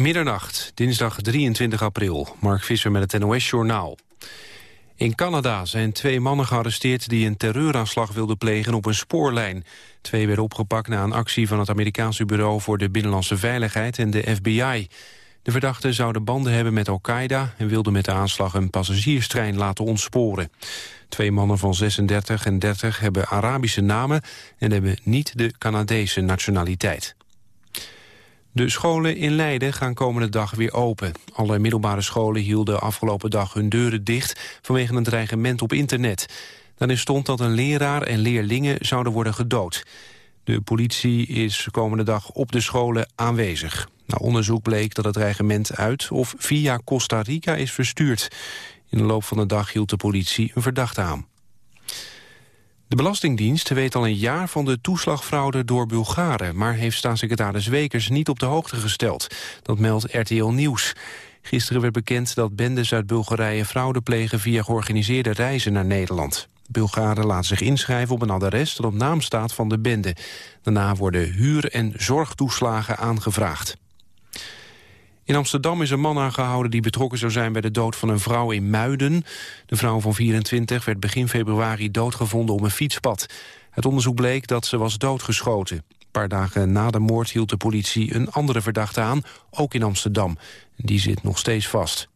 Middernacht, dinsdag 23 april. Mark Visser met het NOS-journaal. In Canada zijn twee mannen gearresteerd die een terreuraanslag wilden plegen op een spoorlijn. Twee werden opgepakt na een actie van het Amerikaanse Bureau voor de Binnenlandse Veiligheid en de FBI. De verdachten zouden banden hebben met Al-Qaeda en wilden met de aanslag een passagierstrein laten ontsporen. Twee mannen van 36 en 30 hebben Arabische namen en hebben niet de Canadese nationaliteit. De scholen in Leiden gaan komende dag weer open. Alle middelbare scholen hielden afgelopen dag hun deuren dicht... vanwege een dreigement op internet. Daarin stond dat een leraar en leerlingen zouden worden gedood. De politie is komende dag op de scholen aanwezig. Na onderzoek bleek dat het dreigement uit of via Costa Rica is verstuurd. In de loop van de dag hield de politie een verdachte aan. De Belastingdienst weet al een jaar van de toeslagfraude door Bulgaren... maar heeft staatssecretaris Wekers niet op de hoogte gesteld. Dat meldt RTL Nieuws. Gisteren werd bekend dat bendes uit Bulgarije fraude plegen... via georganiseerde reizen naar Nederland. Bulgaren laten zich inschrijven op een adres dat op naam staat van de bende. Daarna worden huur- en zorgtoeslagen aangevraagd. In Amsterdam is een man aangehouden die betrokken zou zijn bij de dood van een vrouw in Muiden. De vrouw van 24 werd begin februari doodgevonden op een fietspad. Het onderzoek bleek dat ze was doodgeschoten. Een paar dagen na de moord hield de politie een andere verdachte aan, ook in Amsterdam. Die zit nog steeds vast.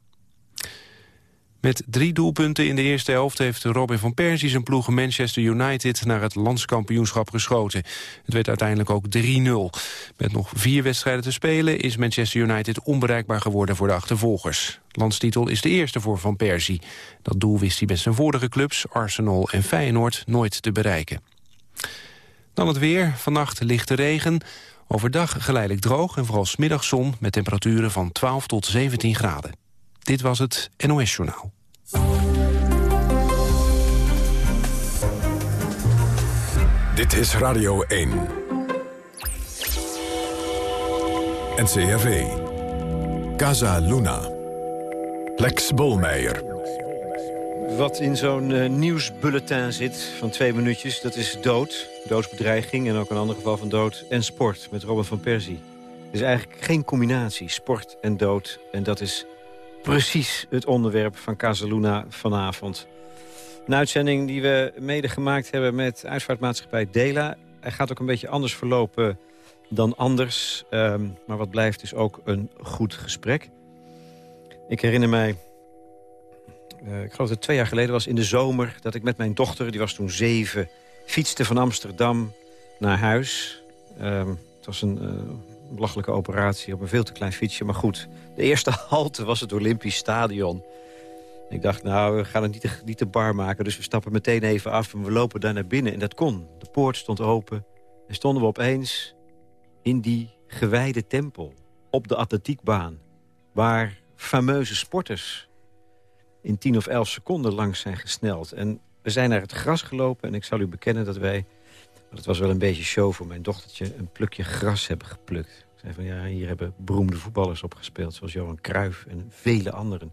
Met drie doelpunten in de eerste helft heeft Robin van Persie zijn ploeg Manchester United naar het landskampioenschap geschoten. Het werd uiteindelijk ook 3-0. Met nog vier wedstrijden te spelen is Manchester United onbereikbaar geworden voor de achtervolgers. Landstitel is de eerste voor Van Persie. Dat doel wist hij met zijn vorige clubs, Arsenal en Feyenoord, nooit te bereiken. Dan het weer. Vannacht lichte regen. Overdag geleidelijk droog en vooral smiddags met temperaturen van 12 tot 17 graden. Dit was het NOS Journaal. Dit is Radio 1. NCRV. Casa Luna. Lex Bolmeijer. Wat in zo'n uh, nieuwsbulletin zit van twee minuutjes, dat is dood. Doodsbedreiging en ook een ander geval van dood en sport met Robin van Persie. Het is eigenlijk geen combinatie, sport en dood. En dat is precies het onderwerp van Casaluna vanavond. Een uitzending die we mede gemaakt hebben met uitvaartmaatschappij Dela. Hij gaat ook een beetje anders verlopen dan anders. Um, maar wat blijft is ook een goed gesprek. Ik herinner mij, uh, ik geloof dat het twee jaar geleden was in de zomer... dat ik met mijn dochter, die was toen zeven, fietste van Amsterdam naar huis. Um, het was een... Uh, belachelijke operatie op een veel te klein fietsje. Maar goed, de eerste halte was het Olympisch Stadion. Ik dacht, nou, we gaan het niet te, te bar maken. Dus we stappen meteen even af en we lopen daar naar binnen. En dat kon. De poort stond open. En stonden we opeens in die gewijde tempel. Op de atletiekbaan. Waar fameuze sporters in 10 of 11 seconden langs zijn gesneld. En we zijn naar het gras gelopen. En ik zal u bekennen dat wij het was wel een beetje show voor mijn dochtertje... een plukje gras hebben geplukt. Ik zei van, ja, hier hebben beroemde voetballers op gespeeld... zoals Johan Cruijff en vele anderen.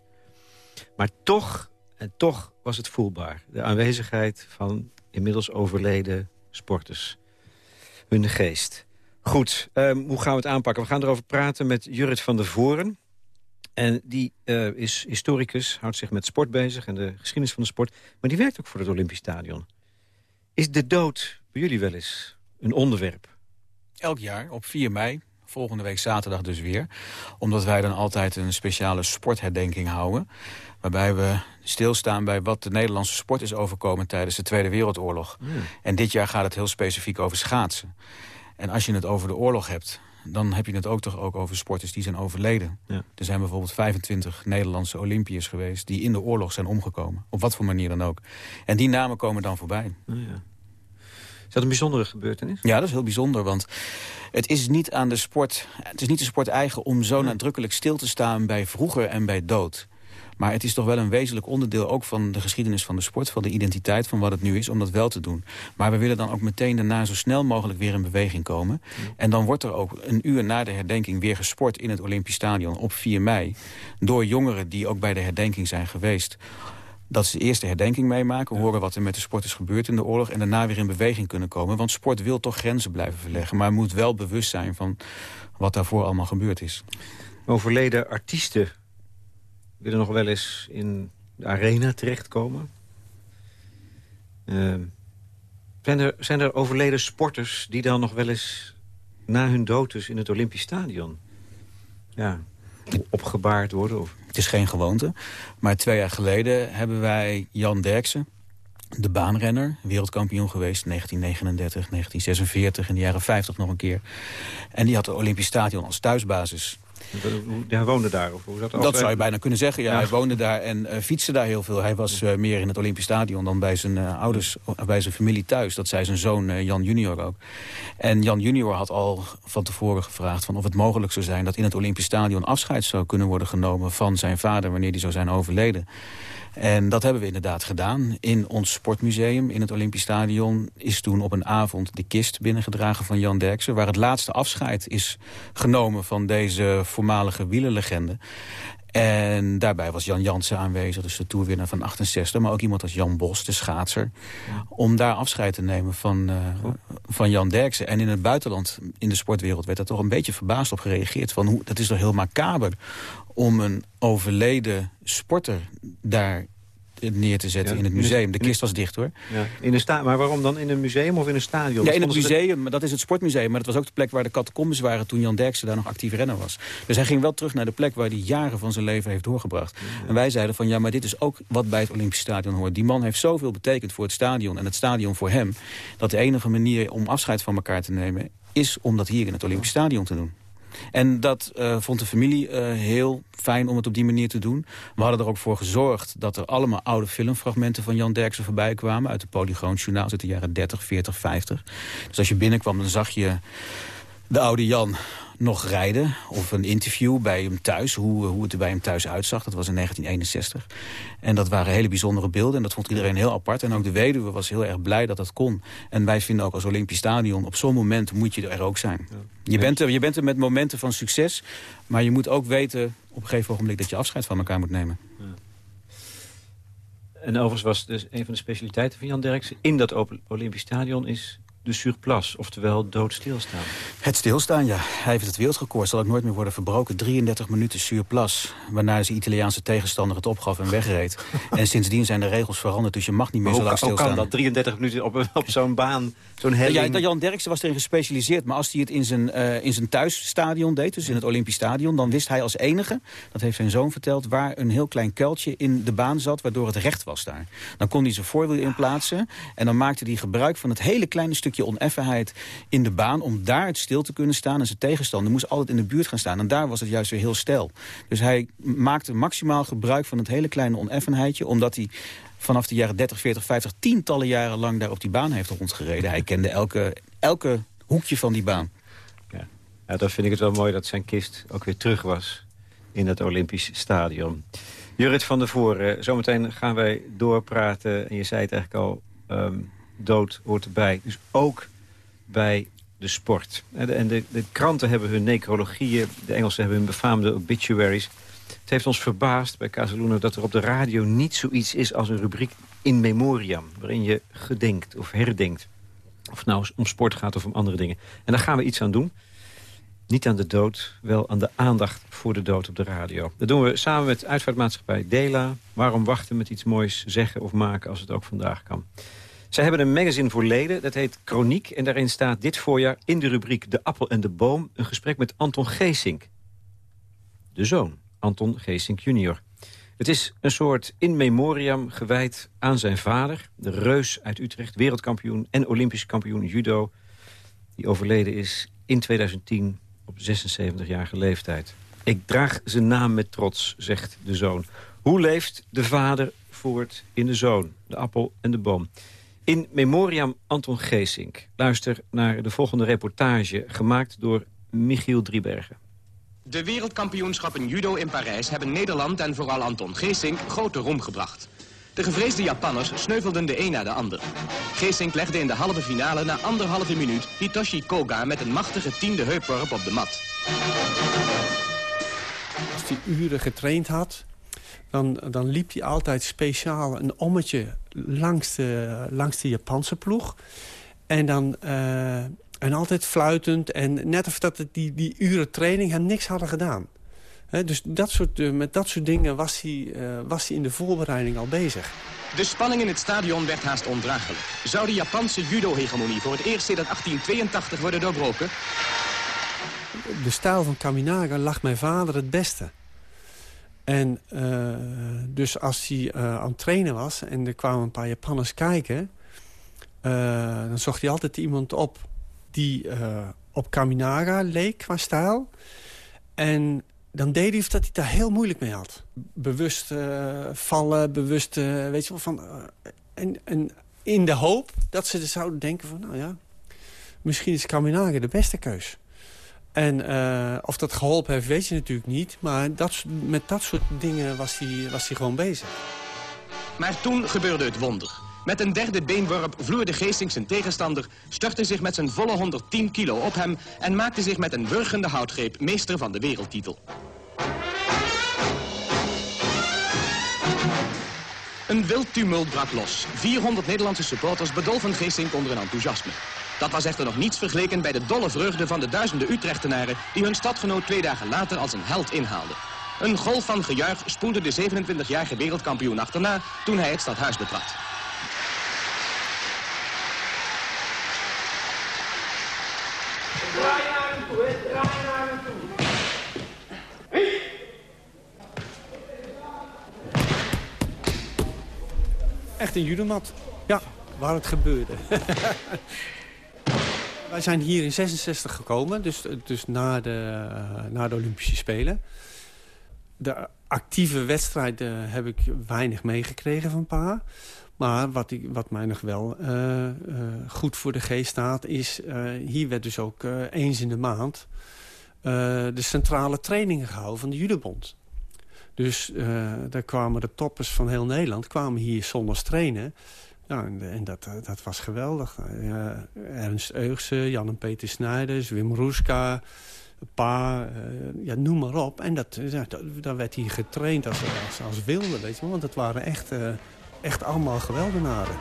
Maar toch, en toch was het voelbaar. De aanwezigheid van inmiddels overleden sporters. Hun geest. Goed, um, hoe gaan we het aanpakken? We gaan erover praten met Jurrit van der Voren. En die uh, is historicus, houdt zich met sport bezig... en de geschiedenis van de sport. Maar die werkt ook voor het Olympisch Stadion. Is de dood bij jullie wel eens een onderwerp? Elk jaar, op 4 mei, volgende week zaterdag dus weer. Omdat wij dan altijd een speciale sportherdenking houden. Waarbij we stilstaan bij wat de Nederlandse sport is overkomen tijdens de Tweede Wereldoorlog. Hmm. En dit jaar gaat het heel specifiek over schaatsen. En als je het over de oorlog hebt, dan heb je het ook toch ook over sporters die zijn overleden. Ja. Er zijn bijvoorbeeld 25 Nederlandse Olympiërs geweest... die in de oorlog zijn omgekomen. Op wat voor manier dan ook. En die namen komen dan voorbij. Oh ja. Is dat een bijzondere gebeurtenis? Ja, dat is heel bijzonder, want het is niet aan de sport... het is niet de sport eigen om zo nadrukkelijk stil te staan bij vroeger en bij dood. Maar het is toch wel een wezenlijk onderdeel ook van de geschiedenis van de sport... van de identiteit van wat het nu is, om dat wel te doen. Maar we willen dan ook meteen daarna zo snel mogelijk weer in beweging komen. En dan wordt er ook een uur na de herdenking weer gesport in het Olympisch Stadion op 4 mei... door jongeren die ook bij de herdenking zijn geweest dat ze eerst de herdenking meemaken, horen wat er met de sport is gebeurd in de oorlog... en daarna weer in beweging kunnen komen. Want sport wil toch grenzen blijven verleggen, maar moet wel bewust zijn van wat daarvoor allemaal gebeurd is. Overleden artiesten willen nog wel eens in de arena terechtkomen. Uh, zijn, er, zijn er overleden sporters die dan nog wel eens na hun dood dus in het Olympisch Stadion ja, opgebaard worden? Of? Het is geen gewoonte. Maar twee jaar geleden hebben wij Jan Derksen, de baanrenner, wereldkampioen geweest... 1939, 1946, in de jaren 50 nog een keer. En die had het Olympisch Stadion als thuisbasis. Hij woonde daar? Of hoe dat dat zou je bijna kunnen zeggen. Ja, Hij woonde daar en uh, fietste daar heel veel. Hij was uh, meer in het Olympisch Stadion dan bij zijn uh, ouders, bij zijn familie thuis. Dat zei zijn zoon Jan Junior ook. En Jan Junior had al van tevoren gevraagd van of het mogelijk zou zijn... dat in het Olympisch Stadion afscheid zou kunnen worden genomen van zijn vader... wanneer die zou zijn overleden. En dat hebben we inderdaad gedaan. In ons sportmuseum in het Olympisch Stadion is toen op een avond de kist binnengedragen van Jan Derksen... waar het laatste afscheid is genomen van deze voormalige wielerlegende. En daarbij was Jan Jansen aanwezig, dus de toerwinnaar van 68. Maar ook iemand als Jan Bos, de schaatser. Om daar afscheid te nemen van, uh, van Jan Derksen. En in het buitenland, in de sportwereld, werd er toch een beetje verbaasd op gereageerd. Van hoe, dat is toch heel macaber om een overleden sporter daar neer te zetten in het museum. De kist was dicht hoor. Ja. In een maar waarom dan in een museum of in een stadion? Ja, in het museum, maar dat is het sportmuseum. Maar dat was ook de plek waar de catacombes waren toen Jan Derksen daar nog actief renner was. Dus hij ging wel terug naar de plek waar hij jaren van zijn leven heeft doorgebracht. En wij zeiden van ja, maar dit is ook wat bij het Olympisch Stadion hoort. Die man heeft zoveel betekend voor het stadion en het stadion voor hem. Dat de enige manier om afscheid van elkaar te nemen is om dat hier in het Olympisch Stadion te doen. En dat uh, vond de familie uh, heel fijn om het op die manier te doen. We hadden er ook voor gezorgd dat er allemaal oude filmfragmenten van Jan Derksen voorbij kwamen. Uit de Polygoon Journaal uit de jaren 30, 40, 50. Dus als je binnenkwam dan zag je de oude Jan nog rijden. Of een interview bij hem thuis, hoe, hoe het er bij hem thuis uitzag. Dat was in 1961. En dat waren hele bijzondere beelden. En dat vond iedereen heel apart. En ook de weduwe was heel erg blij dat dat kon. En wij vinden ook als Olympisch Stadion... op zo'n moment moet je er ook zijn. Je, bent er, je bent er met momenten van succes. Maar je moet ook weten op een gegeven ogenblik... dat je afscheid van elkaar moet nemen. Ja. En overigens was dus een van de specialiteiten van Jan Derksen... in dat Olympisch Stadion is de surplus, oftewel doodstilstaan. Het stilstaan, ja. Hij heeft het wereldrecord, zal ook nooit meer worden verbroken. 33 minuten surplus, waarna zijn Italiaanse tegenstander het opgaf en wegreed. en sindsdien zijn de regels veranderd, dus je mag niet meer zo lang stilstaan. Hoe kan dat, 33 minuten op, op zo'n baan, zo'n helling? Ja, Jan Derksen was erin gespecialiseerd, maar als hij het in zijn, uh, in zijn thuisstadion deed... dus in het Olympisch Stadion, dan wist hij als enige... dat heeft zijn zoon verteld, waar een heel klein kuiltje in de baan zat... waardoor het recht was daar. Dan kon hij zijn voorwiel in plaatsen en dan maakte hij gebruik van het hele kleine stukje stukje oneffenheid in de baan... om daar het stil te kunnen staan. En zijn tegenstander moest altijd in de buurt gaan staan. En daar was het juist weer heel stel. Dus hij maakte maximaal gebruik van het hele kleine oneffenheidje... omdat hij vanaf de jaren 30, 40, 50 tientallen jaren lang daar op die baan heeft rondgereden. Hij kende elke, elke hoekje van die baan. Ja. ja, dan vind ik het wel mooi dat zijn kist ook weer terug was in het Olympisch Stadion. Jurit van der Voren, zometeen gaan wij doorpraten. En je zei het eigenlijk al, ehm, dood hoort erbij. Dus ook bij de sport. En de, de, de kranten hebben hun necrologieën. De Engelsen hebben hun befaamde obituaries. Het heeft ons verbaasd bij Casaluna dat er op de radio niet zoiets is als een rubriek in memoriam. Waarin je gedenkt of herdenkt. Of nou om sport gaat of om andere dingen. En daar gaan we iets aan doen. Niet aan de dood, wel aan de aandacht voor de dood op de radio. Dat doen we samen met uitvaartmaatschappij Dela. Waarom wachten met iets moois zeggen of maken als het ook vandaag kan. Zij hebben een magazine voor leden, dat heet Chroniek. En daarin staat dit voorjaar in de rubriek De Appel en de Boom... een gesprek met Anton Geesink. De zoon, Anton Geesink junior. Het is een soort in memoriam gewijd aan zijn vader... de reus uit Utrecht, wereldkampioen en olympisch kampioen judo... die overleden is in 2010 op 76-jarige leeftijd. Ik draag zijn naam met trots, zegt de zoon. Hoe leeft de vader voort in de zoon, de appel en de boom? In memoriam Anton Geesink. Luister naar de volgende reportage, gemaakt door Michiel Driebergen. De wereldkampioenschappen judo in Parijs hebben Nederland en vooral Anton Geesink grote roem gebracht. De gevreesde Japanners sneuvelden de een na de ander. Geesink legde in de halve finale na anderhalve minuut Hitoshi Koga met een machtige tiende heupworp op de mat. Als hij uren getraind had, dan, dan liep hij altijd speciaal een ommetje langs de, langs de Japanse ploeg. En dan... en altijd fluitend. En net of dat het die, die uren training hem niks hadden gedaan dus dat soort, uh, met dat soort dingen was hij, uh, was hij in de voorbereiding al bezig. De spanning in het stadion werd haast ondraaglijk. Zou de Japanse judo-hegemonie voor het eerst sinds 1882 worden doorbroken? De stijl van Kaminaga lag mijn vader het beste. En uh, dus als hij aan het trainen was en er kwamen een paar Japanners kijken... dan zocht hij altijd iemand op die op Kaminaga leek qua stijl... En dan deed hij of dat hij daar heel moeilijk mee had. Bewust vallen, bewust, weet je wel, van... En, en in de hoop dat ze er zouden denken van, nou ja... misschien is Kaminage de beste keus. En of dat geholpen heeft, weet je natuurlijk niet. Maar dat, met dat soort dingen was hij, was gewoon bezig. Maar toen gebeurde het wonder. Met een derde beenworp vloerde Geesting zijn tegenstander, stortte zich met zijn volle 110 kilo op hem en maakte zich met een wurgende houtgreep meester van de wereldtitel. Een wild tumult brak los. 400 Nederlandse supporters bedolven Geesink onder een enthousiasme. Dat was echter nog niets vergeleken bij de dolle vreugde van de duizenden Utrechtenaren... die hun stadgenoot twee dagen later als een held inhaalden. Een golf van gejuich spoelde de 27-jarige wereldkampioen achterna toen hij het stadhuis betrad. Echt een judomat. Ja, waar het gebeurde. Wij zijn hier in 66 gekomen, dus, dus na, de, na de Olympische Spelen. De actieve wedstrijden heb ik weinig meegekregen van pa. Maar wat, ik, wat mij nog wel uh, goed voor de geest staat... is, hier werd dus ook eens in de maand... de centrale trainingen gehouden van de judobond. Dus daar kwamen de toppers van heel Nederland kwamen hier zonder trainen. Ja, en, dat, dat was geweldig. Ernst Eugse, Jan en Peter Snijders, Wim Roeska... Pa, ja, noem maar op. En dat, ja, daar werd hij getraind als, als, wilde, weet je. Want dat waren echt echt allemaal geweldenaren.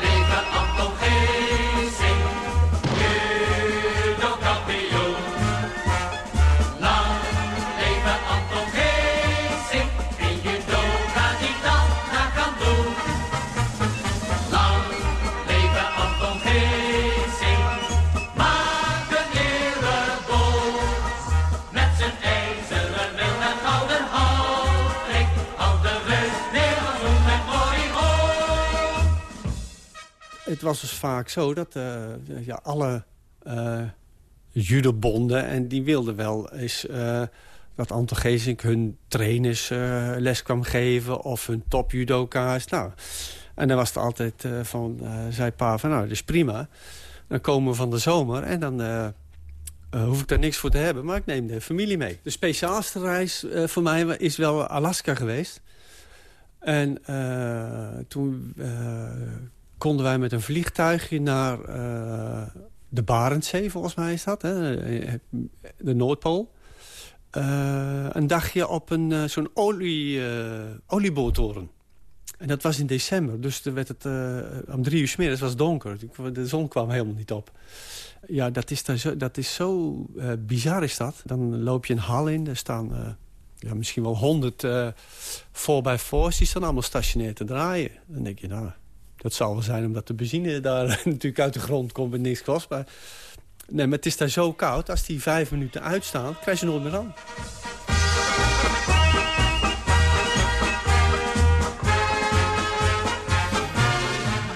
Leven het was dus vaak zo dat uh, ja, alle uh, judobonden... en die wilden wel eens uh, dat Anton Geesink hun trainers les kwam geven... of hun topjudoka's. Nou, en dan was het altijd van, zei pa van, nou, dat is prima. Dan komen we van de zomer en dan... hoef ik daar niks voor te hebben, maar ik neem de familie mee. De speciaalste reis voor mij is wel Alaska geweest. En toen konden wij met een vliegtuigje naar uh, de Barentszee, volgens mij is dat. Hè? De Noordpool. Uh, een dagje op een uh, zo'n olie, olieboottoren. En dat was in december, dus toen werd het om drie uur s middags was donker. De zon kwam helemaal niet op. Ja, dat is, daar zo, dat is zo bizar is dat. Dan loop je een hal in, er staan ja, misschien wel honderd voor bij voor's die staan allemaal stationair te draaien. Dan denk je, nou, dat zal wel zijn omdat de benzine daar natuurlijk uit de grond komt en niks kost. Maar, nee, maar het is daar zo koud. Als die vijf minuten uitstaan, krijg je nooit meer aan.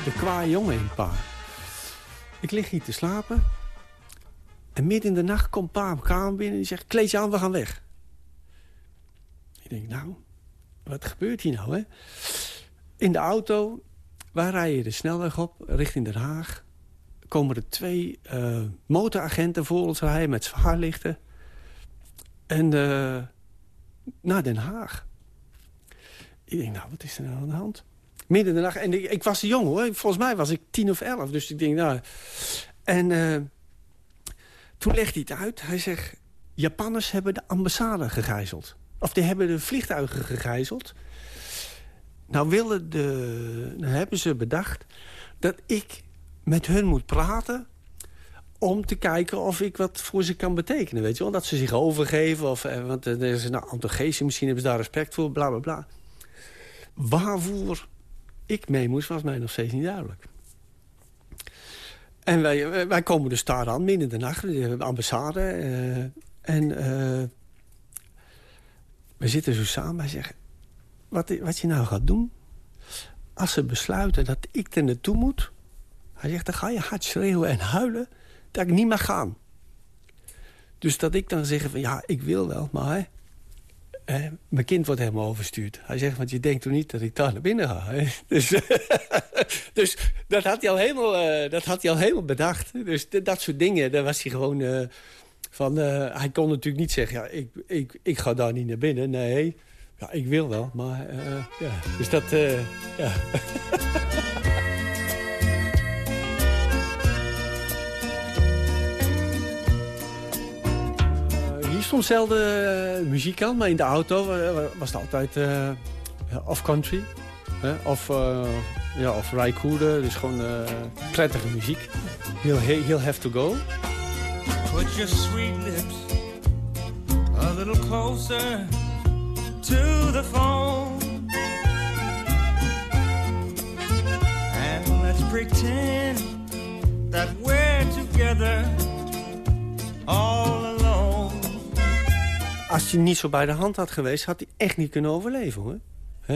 De kwa jongen in. Ik lig hier te slapen. En midden in de nacht komt pa op kamer binnen en die zegt... kleed je aan, we gaan weg. Ik denk, nou, wat gebeurt hier nou, hè? In de auto, wij rijden de snelweg op, richting Den Haag. Komen er twee uh, motoragenten voor ons rijden met zwaarlichten. En uh, naar Den Haag. Ik denk, nou, wat is er nou aan de hand? Midden in de nacht. En ik, ik was jong, hoor. Volgens mij was ik tien of elf. Dus ik denk, nou... En uh, toen legt hij het uit. Hij zegt, Japanners hebben de ambassade gegijzeld. Of die hebben de vliegtuigen gegijzeld. Nou, willen de, hebben ze bedacht dat ik met hun moet praten om te kijken of ik wat voor ze kan betekenen. Weet je wel? Dat ze zich overgeven. Of, eh, want er is nou, antogeesje, misschien hebben ze daar respect voor, bla bla bla. Waarvoor ik mee moest, was mij nog steeds niet duidelijk. En wij, wij komen dus daar aan, midden in de nacht, de ambassade. En uh, we zitten zo samen, wij zeggen... Wat, wat je nou gaat doen, als ze besluiten dat ik er naartoe moet... Hij zegt, dan ga je hard schreeuwen en huilen dat ik niet mag gaan. Dus dat ik dan zeg van, ja, ik wil wel, maar... Mijn kind wordt helemaal overstuurd. Hij zegt, want je denkt toch niet dat ik daar naar binnen ga? Dus, dus dat, had hij al helemaal, uh, dat had hij al helemaal bedacht. Dus dat soort dingen, daar was hij gewoon... Uh, van, uh, hij kon natuurlijk niet zeggen, ja, ik, ik, ik ga daar niet naar binnen. Nee, ja, ik wil wel, maar ja. Dus dat, ja. stond zelden uh, muziek aan, maar in de auto uh, was het altijd uh, off-country. of, ja, of Raikkonen, dus gewoon prettige muziek. He'll, he'll have to go. Put your sweet lips a little closer to the phone. And let's pretend that we're together all alone. Als hij niet zo bij de hand had geweest, had hij echt niet kunnen overleven, hoor.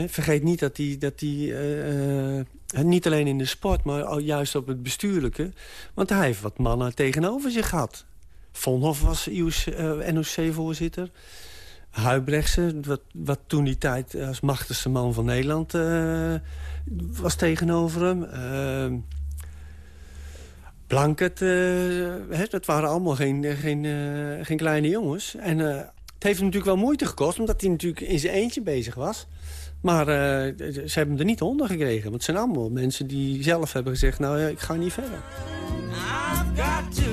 Vergeet niet dat hij, dat hij uh, uh, niet alleen in de sport, maar juist op het bestuurlijke... want hij heeft wat mannen tegenover zich gehad. Vonhoff was uh, NOC-voorzitter. Huibrechtse, wat, wat toen die tijd als machtigste man van Nederland was tegenover hem. Blanket, dat waren allemaal geen, geen, geen kleine jongens. En het heeft hem natuurlijk wel moeite gekost, omdat hij natuurlijk in zijn eentje bezig was. Maar uh, ze hebben hem er niet onder gekregen. Want het zijn allemaal mensen die zelf hebben gezegd... nou ja, ik ga niet verder. I've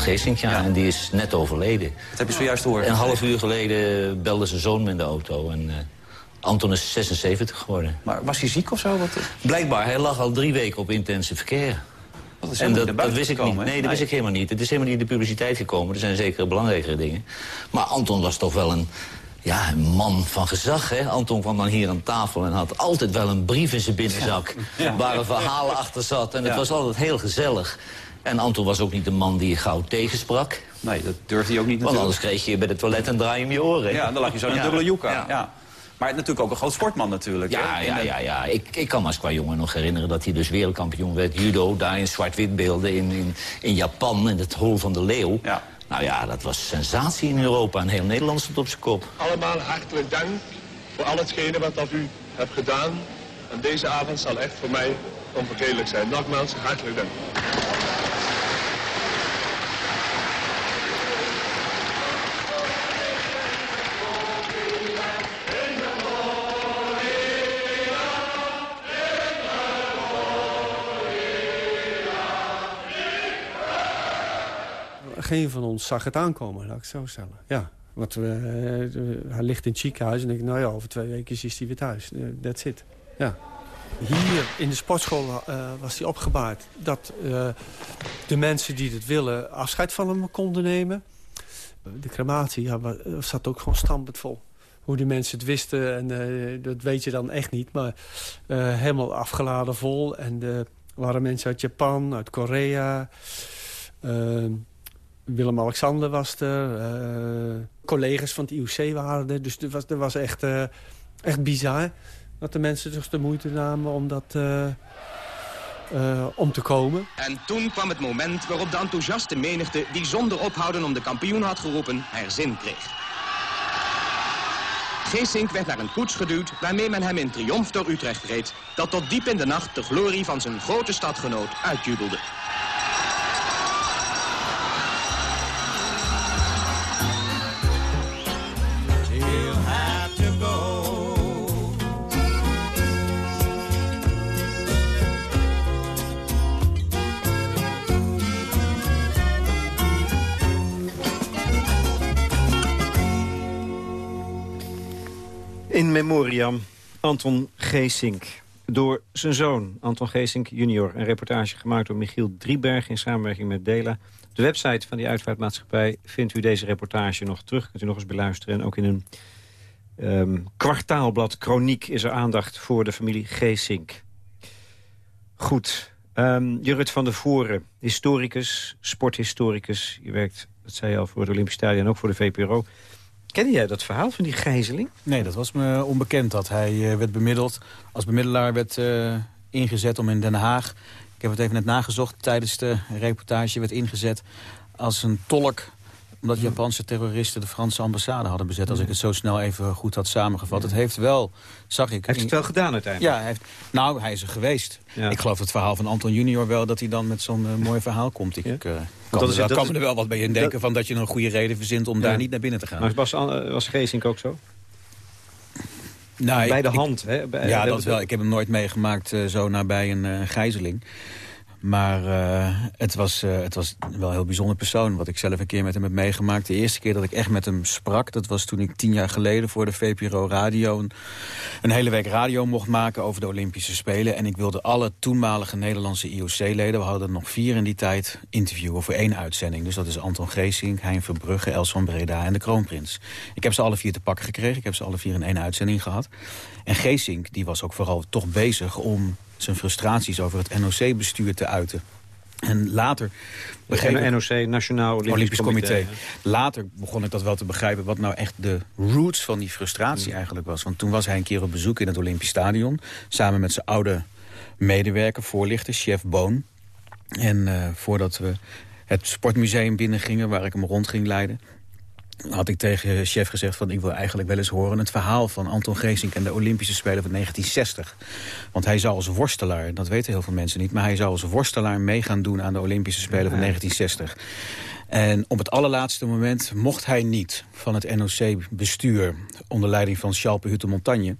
Geesink, ja, ja, en die is net overleden. Dat heb je zojuist gehoord. Een half uur geleden belde zijn zoon me in de auto. En uh, Anton is 76 geworden. Maar was hij ziek of zo? Wat? Blijkbaar, hij lag al drie weken op intensive care. Dat en dat, dat wist ik niet. Nee, dat nee. wist ik helemaal niet. Het is helemaal niet in de publiciteit gekomen. Er zijn zeker belangrijkere dingen. Maar Anton was toch wel een, ja, een man van gezag. Hè? Anton kwam dan hier aan tafel en had altijd wel een brief in zijn binnenzak... Ja. waar een verhaal achter zat. En het was altijd heel gezellig. En Anton was ook niet de man die gauw tegensprak. Nee, dat durfde hij ook niet Want anders kreeg je bij de toilet een draai om je oren. Ja, dan lag je zo in een dubbele joek ja. Maar natuurlijk ook een groot sportman natuurlijk. Ja, ja, ja, ja. Ik, ik kan me als qua jongen nog herinneren dat hij dus wereldkampioen werd judo. Daar in zwart-wit beelden in, in, in Japan, in het hol van de leeuw. Ja. Nou ja, dat was sensatie in Europa en heel Nederland stond op zijn kop. Allemaal hartelijk dank voor al hetgene wat dat u hebt gedaan. En deze avond zal echt voor mij onvergetelijk zijn. Nogmaals, hartelijk dank. Geen van ons zag het aankomen, laat ik zo stellen. Ja, want we, uh, hij ligt in het ziekenhuis en ik nou ja, over twee weken is hij weer thuis. Uh, that's it. Ja. Hier in de sportschool was hij opgebaard dat de mensen die het willen afscheid van hem konden nemen. De crematie ja, zat ook gewoon stampend vol. Hoe die mensen het wisten, en dat weet je dan echt niet. Maar helemaal afgeladen vol. En er waren mensen uit Japan, uit Korea... Willem-Alexander was er. Uh, collega's van het IOC waren er. Dus er was, er was echt, uh, echt bizar dat de mensen dus de moeite namen om dat... Uh, om te komen. En toen kwam het moment waarop de enthousiaste menigte... die zonder ophouden om de kampioen had geroepen, er zin kreeg. Geesink werd naar een koets geduwd... waarmee men hem in triomf door Utrecht reed... dat tot diep in de nacht de glorie van zijn grote stadgenoot uitjubelde. In memoriam Anton Geesink. Door zijn zoon, Anton Geesink junior. Een reportage gemaakt door Michiel Drieberg in samenwerking met Dela. De website van die uitvaartmaatschappij vindt u deze reportage nog terug. Kunt u nog eens beluisteren. En ook in een um, kwartaalblad Chroniek is er aandacht voor de familie Geesink. Goed. Um, Jurrit van der Voren, historicus, sporthistoricus. Je werkt, dat zei je al, voor het Olympisch Stadion en ook voor de VPRO. Kende jij dat verhaal van die gijzeling? Nee, dat was me onbekend dat hij uh, werd bemiddeld. Als bemiddelaar werd uh, ingezet om in Den Haag... ik heb het even net nagezocht, tijdens de reportage werd ingezet... als een tolk omdat Japanse terroristen de Franse ambassade hadden bezet. Als ik het zo snel even goed had samengevat. Het heeft wel, zag ik... Heeft het wel gedaan uiteindelijk? Ja, hij heeft, nou, hij is er geweest. Ik geloof het verhaal van Anton junior wel... dat hij dan met zo'n uh, mooi verhaal komt. Ik, uh, kan, er, kan me er wel wat bij in denken... van dat je een goede reden verzint om daar niet naar binnen te gaan. Maar was, was Geesink ook zo? Nou, bij de hand, hè? Bij, ja, dat wel. Ik heb hem nooit meegemaakt uh, zo nabij een gijzeling. Maar uh, het, was, uh, het was wel een heel bijzonder persoon. Wat ik zelf een keer met hem heb meegemaakt. De eerste keer dat ik echt met hem sprak... dat was toen ik tien jaar geleden voor de VPRO Radio... een, een hele week radio mocht maken over de Olympische Spelen. En ik wilde alle toenmalige Nederlandse IOC-leden... we hadden er nog vier in die tijd interviewen voor één uitzending. Dus dat is Anton Geesink, Hein Verbrugge, Els van Breda en de Kroonprins. Ik heb ze alle vier te pakken gekregen. Ik heb ze alle vier in één uitzending gehad. En Geesink die was ook vooral toch bezig om zijn frustraties over het NOC-bestuur te uiten. En later... Begreep NOC, Nationaal Olympisch, Olympisch Comité. Later begon ik dat wel te begrijpen... wat nou echt de roots van die frustratie mm. eigenlijk was. Want toen was hij een keer op bezoek in het Olympisch Stadion... samen met zijn oude medewerker, voorlichter, chef Boon. En uh, voordat we het sportmuseum binnengingen... waar ik hem rond ging leiden had ik tegen chef gezegd van ik wil eigenlijk wel eens horen... het verhaal van Anton Geesink en de Olympische Spelen van 1960. Want hij zou als worstelaar, dat weten heel veel mensen niet... maar hij zou als worstelaar mee gaan doen aan de Olympische Spelen van 1960. En op het allerlaatste moment mocht hij niet van het NOC-bestuur... onder leiding van Charles Hutte Montagne...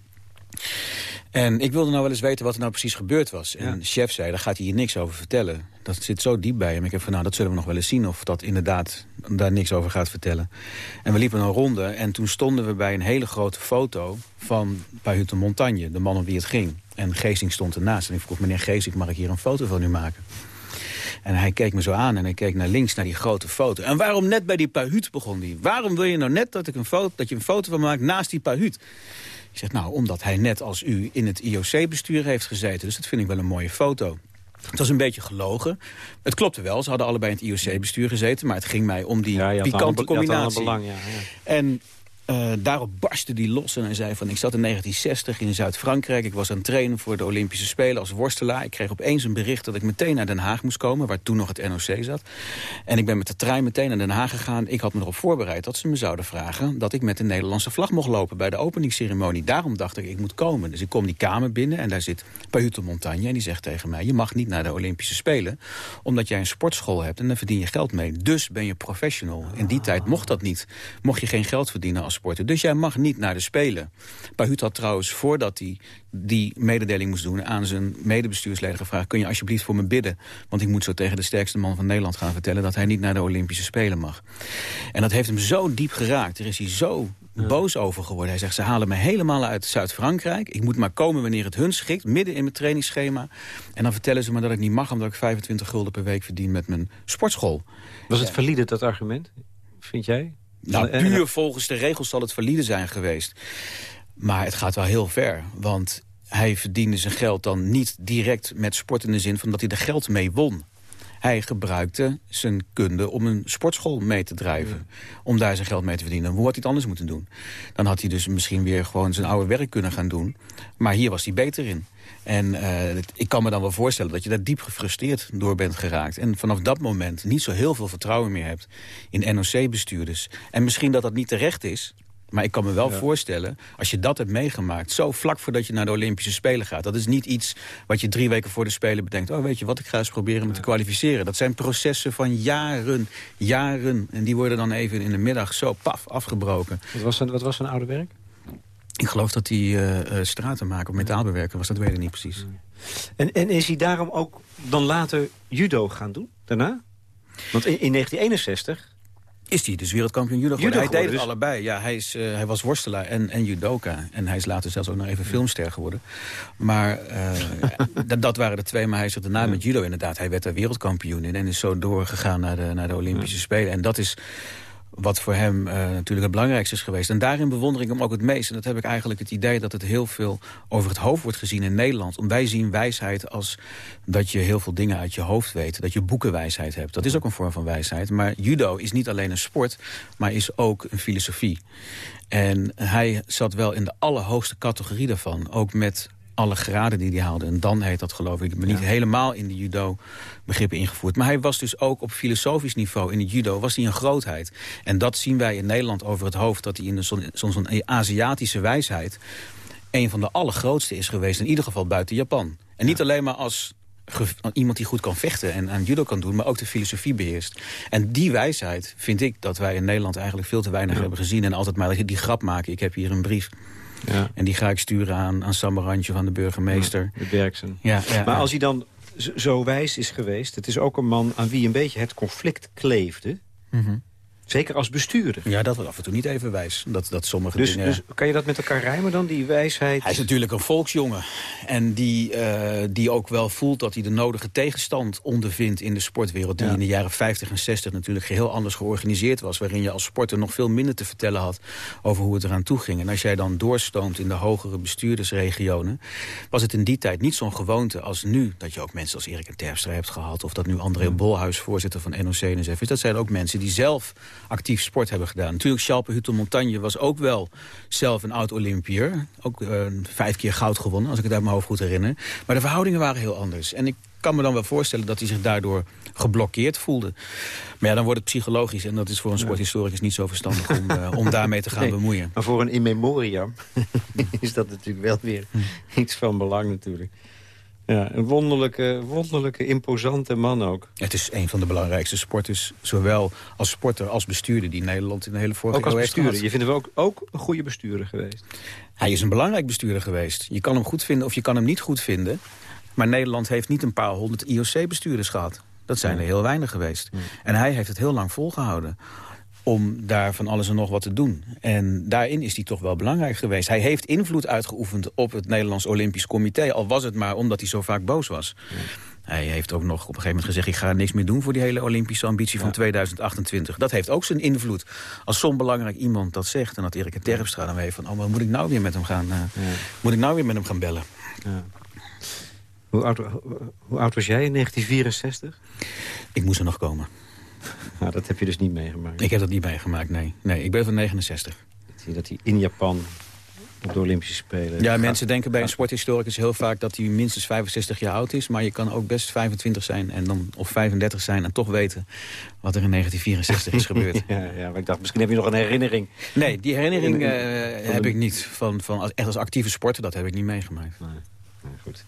En ik wilde nou wel eens weten wat er nou precies gebeurd was. En de chef zei, daar gaat hij hier niks over vertellen. Dat zit zo diep bij hem. Ik heb van, nou, dat zullen we nog wel eens zien... of dat inderdaad daar niks over gaat vertellen. En we liepen een ronde en toen stonden we bij een hele grote foto... van Pahute Montagne, de man om wie het ging. En Geesing stond ernaast. En ik vroeg, meneer Geesing, mag ik hier een foto van u maken? En hij keek me zo aan en hij keek naar links, naar die grote foto. En waarom net bij die Pahut begon hij? Waarom wil je nou net dat, ik een foto, dat je een foto van maakt naast die Pahut? Ik zeg, nou, omdat hij net als u in het IOC-bestuur heeft gezeten. Dus dat vind ik wel een mooie foto. Het was een beetje gelogen. Het klopte wel, ze hadden allebei in het IOC-bestuur gezeten... maar het ging mij om die ja, pikante combinatie. Belang, ja, ja. En uh, daarop barstte die los en hij zei van... ik zat in 1960 in Zuid-Frankrijk. Ik was aan het trainen voor de Olympische Spelen als worstelaar. Ik kreeg opeens een bericht dat ik meteen naar Den Haag moest komen... waar toen nog het NOC zat. En ik ben met de trein meteen naar Den Haag gegaan. Ik had me erop voorbereid dat ze me zouden vragen... dat ik met de Nederlandse vlag mocht lopen bij de openingsceremonie. Daarom dacht ik, ik moet komen. Dus ik kom die kamer binnen en daar zit Pahute Montagne... en die zegt tegen mij, je mag niet naar de Olympische Spelen... omdat jij een sportschool hebt en dan verdien je geld mee. Dus ben je professional. In die tijd mocht dat niet. Mocht je geen geld verdienen als dus jij mag niet naar de Spelen. Pahut had trouwens, voordat hij die mededeling moest doen... aan zijn medebestuursleden gevraagd... kun je alsjeblieft voor me bidden? Want ik moet zo tegen de sterkste man van Nederland gaan vertellen... dat hij niet naar de Olympische Spelen mag. En dat heeft hem zo diep geraakt. Er is hij zo boos over geworden. Hij zegt, ze halen me helemaal uit Zuid-Frankrijk. Ik moet maar komen wanneer het hun schikt, midden in mijn trainingsschema. En dan vertellen ze me dat ik niet mag... omdat ik 25 gulden per week verdien met mijn sportschool. Was het valide, dat argument, vind jij? Nou, puur volgens de regels zal het valide zijn geweest. Maar het gaat wel heel ver, want hij verdiende zijn geld dan niet direct met sport in de zin van dat hij er geld mee won. Hij gebruikte zijn kunde om een sportschool mee te drijven. Om daar zijn geld mee te verdienen. Hoe had hij het anders moeten doen? Dan had hij dus misschien weer gewoon zijn oude werk kunnen gaan doen. Maar hier was hij beter in. En uh, ik kan me dan wel voorstellen dat je daar diep gefrustreerd door bent geraakt. En vanaf dat moment niet zo heel veel vertrouwen meer hebt in NOC-bestuurders. En misschien dat dat niet terecht is... Maar ik kan me wel voorstellen, als je dat hebt meegemaakt... zo vlak voordat je naar de Olympische Spelen gaat... dat is niet iets wat je drie weken voor de Spelen bedenkt... oh, weet je wat, ik ga eens proberen me te kwalificeren. Dat zijn processen van jaren, jaren. En die worden dan even in de middag zo paf afgebroken. Wat was zijn, wat was zijn oude werk? Ik geloof dat hij uh, straten maken of metaalbewerken was. Dat weet ik niet precies. En, en is hij daarom ook dan later judo gaan doen, daarna? Want in, in 1961 is hij dus wereldkampioen judo geworden. Hij deed het dus- allebei. Ja, hij, is, eh, hij was worstelaar en, en judoka. En hij is later zelfs ook nog even filmster geworden. Maar eh, dat, waren de twee. Maar hij zat daarna met judo inderdaad. Hij werd daar wereldkampioen in. En is zo doorgegaan naar de, naar de Olympische Spelen. En dat is wat voor hem eh, natuurlijk het belangrijkste is geweest. En daarin bewonder ik hem ook het meest. En dat heb ik eigenlijk het idee dat het heel veel over het hoofd wordt gezien in Nederland. Want wij zien wijsheid als dat je heel veel dingen uit je hoofd weet. Dat je boekenwijsheid hebt. Dat is ook een vorm van wijsheid. Maar judo is niet alleen een sport, maar is ook een filosofie. En hij zat wel in de allerhoogste categorie daarvan. Ook met alle graden die hij haalde. En dan heet dat geloof ik. Niet helemaal in de judo begrippen ingevoerd. Maar hij was dus ook op filosofisch niveau in het judo was hij een grootheid. En dat zien wij in Nederland over het hoofd. Dat hij in zo'n zo zo'n Aziatische wijsheid een van de allergrootste is geweest. In ieder geval buiten Japan. En niet alleen maar als iemand die goed kan vechten en aan judo kan doen... maar ook de filosofie beheerst. En die wijsheid vind ik dat wij in Nederland eigenlijk veel te weinig hebben gezien... en altijd maar die grap maken. Ik heb hier een brief Ja. en die ga ik sturen aan, aan Samarantje van de burgemeester. De Bergsen. Ja, ja, Maar als hij dan zo- zo wijs is geweest... het is ook een man aan wie een beetje het conflict kleefde. Mhm. Zeker als bestuurder. Ja, dat was af en toe niet even wijs. Dat, dat sommige Dus, dingen... dus kan je dat met elkaar rijmen dan, die wijsheid? Hij is natuurlijk een volksjongen. En die, eh, die ook wel voelt dat hij de nodige tegenstand ondervindt in de sportwereld. Die Ja. in de jaren 50 en 60 natuurlijk geheel anders georganiseerd was. Waarin je als sporter nog veel minder te vertellen had over hoe het eraan toe ging. En als jij dan doorstoomt in de hogere bestuurdersregionen... was het in die tijd niet zo'n gewoonte als nu. Dat je ook mensen als Erik en Terpstra hebt gehad. Of dat nu André Bolhuis, voorzitter van NOC-NSF is. Dat zijn ook mensen die zelf actief sport hebben gedaan. Natuurlijk, Schalpe Hutel Montagne was ook wel zelf een oud-Olympiër. Ook eh, vijf keer goud gewonnen, als ik het uit mijn hoofd goed herinner. Maar de verhoudingen waren heel anders. En ik kan me dan wel voorstellen dat hij zich daardoor geblokkeerd voelde. Maar ja, dan wordt het psychologisch. En dat is voor een sporthistoricus niet zo verstandig om, eh, om daarmee te gaan Nee, bemoeien. Maar voor een in memoriam is dat natuurlijk wel weer Hm. iets van belang natuurlijk. Ja, een wonderlijke, wonderlijke, imposante man ook. Het is een van de belangrijkste sporters, zowel als sporter als bestuurder... die Nederland in de hele vorige Ook als bestuurder. Je vindt hem ook, ook een goede bestuurder geweest. Hij is een belangrijk bestuurder geweest. Je kan hem goed vinden of je kan hem niet goed vinden. Maar Nederland heeft niet een paar honderd IOC-bestuurders gehad. Dat zijn er heel weinig geweest. En hij heeft het heel lang volgehouden om daar van alles en nog wat te doen. En daarin is hij toch wel belangrijk geweest. Hij heeft invloed uitgeoefend op het Nederlands Olympisch Comité... al was het maar omdat hij zo vaak boos was. Hij heeft ook nog op een gegeven moment gezegd... ik ga niks meer doen voor die hele Olympische ambitie van 2028. Dat heeft ook zijn invloed. Als zo'n belangrijk iemand dat zegt... en dat Erik Terpstra dan weer van... oh, maar moet ik nou weer met hem gaan, eh, moet ik nou weer met hem gaan bellen? Hoe oud, hoe, hoe oud was jij in 1964? Ik moest er nog komen. Nou, dat heb je dus niet meegemaakt. Ik heb dat niet meegemaakt, nee. Nee, ik ben van 69. Zie dat hij in Japan op de Olympische Spelen... Ja, gaat- mensen denken bij een sporthistoricus heel vaak dat hij minstens 65 jaar oud is. Maar je kan ook best 25 zijn en dan, of 35 zijn en toch weten wat er in 1964 is gebeurd. ja, ja, maar ik dacht, misschien heb je nog een herinnering. Nee, die herinnering In- eh, heb ik niet. Van, van, als- echt als actieve sporter, dat heb ik niet meegemaakt. Nou, goed.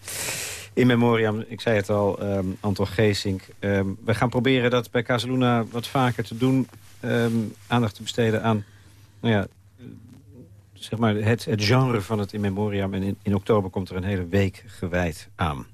In memoriam, ik zei het al, ehm, Anton Geesink. Ehm, we gaan proberen dat bij Casaluna wat vaker te doen. ehm, aandacht te besteden aan nou ja, zeg maar het, het genre van het in memoriam. En in oktober komt er een hele week gewijd aan.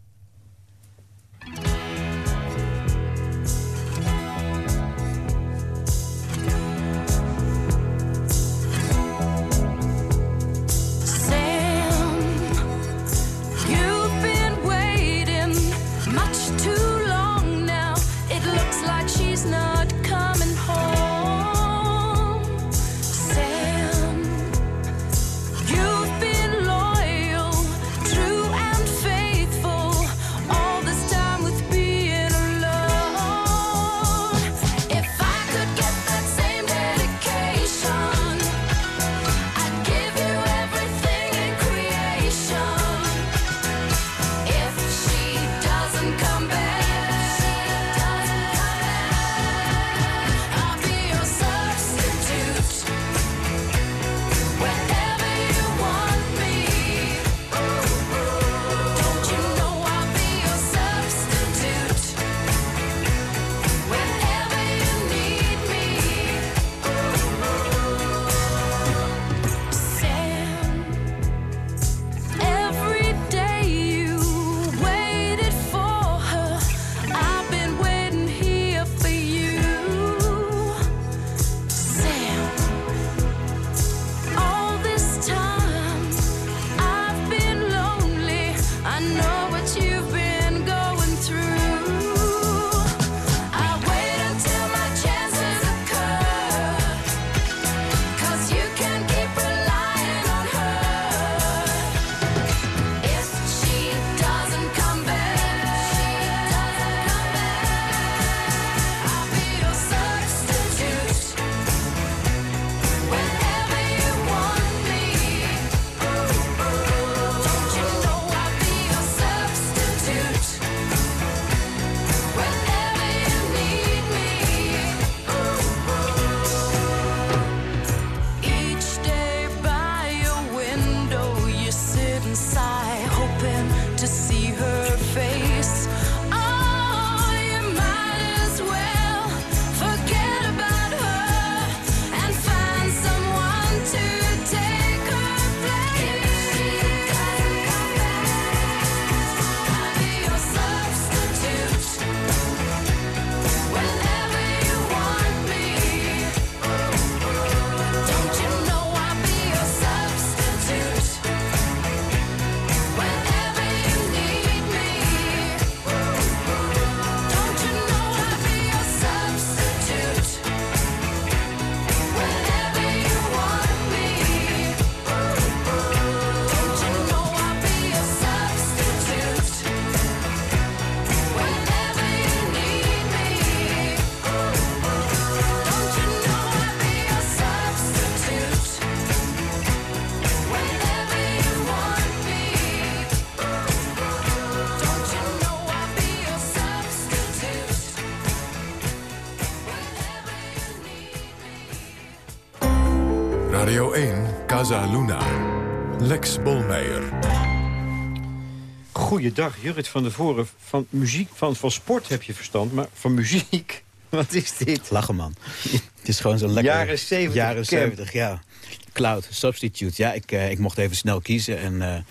Casa Luna. Lex Bolmeijer. Goeiedag, Jurrit van der Voren. Van muziek, van, van sport heb je verstand, maar van muziek... Wat is dit? Lachen, man. Het is gewoon zo lekker... Jaren 70 Jaren camp. 70, ja. Cloud, Substitute. Ja, ik, eh, ik mocht even snel kiezen. En eh,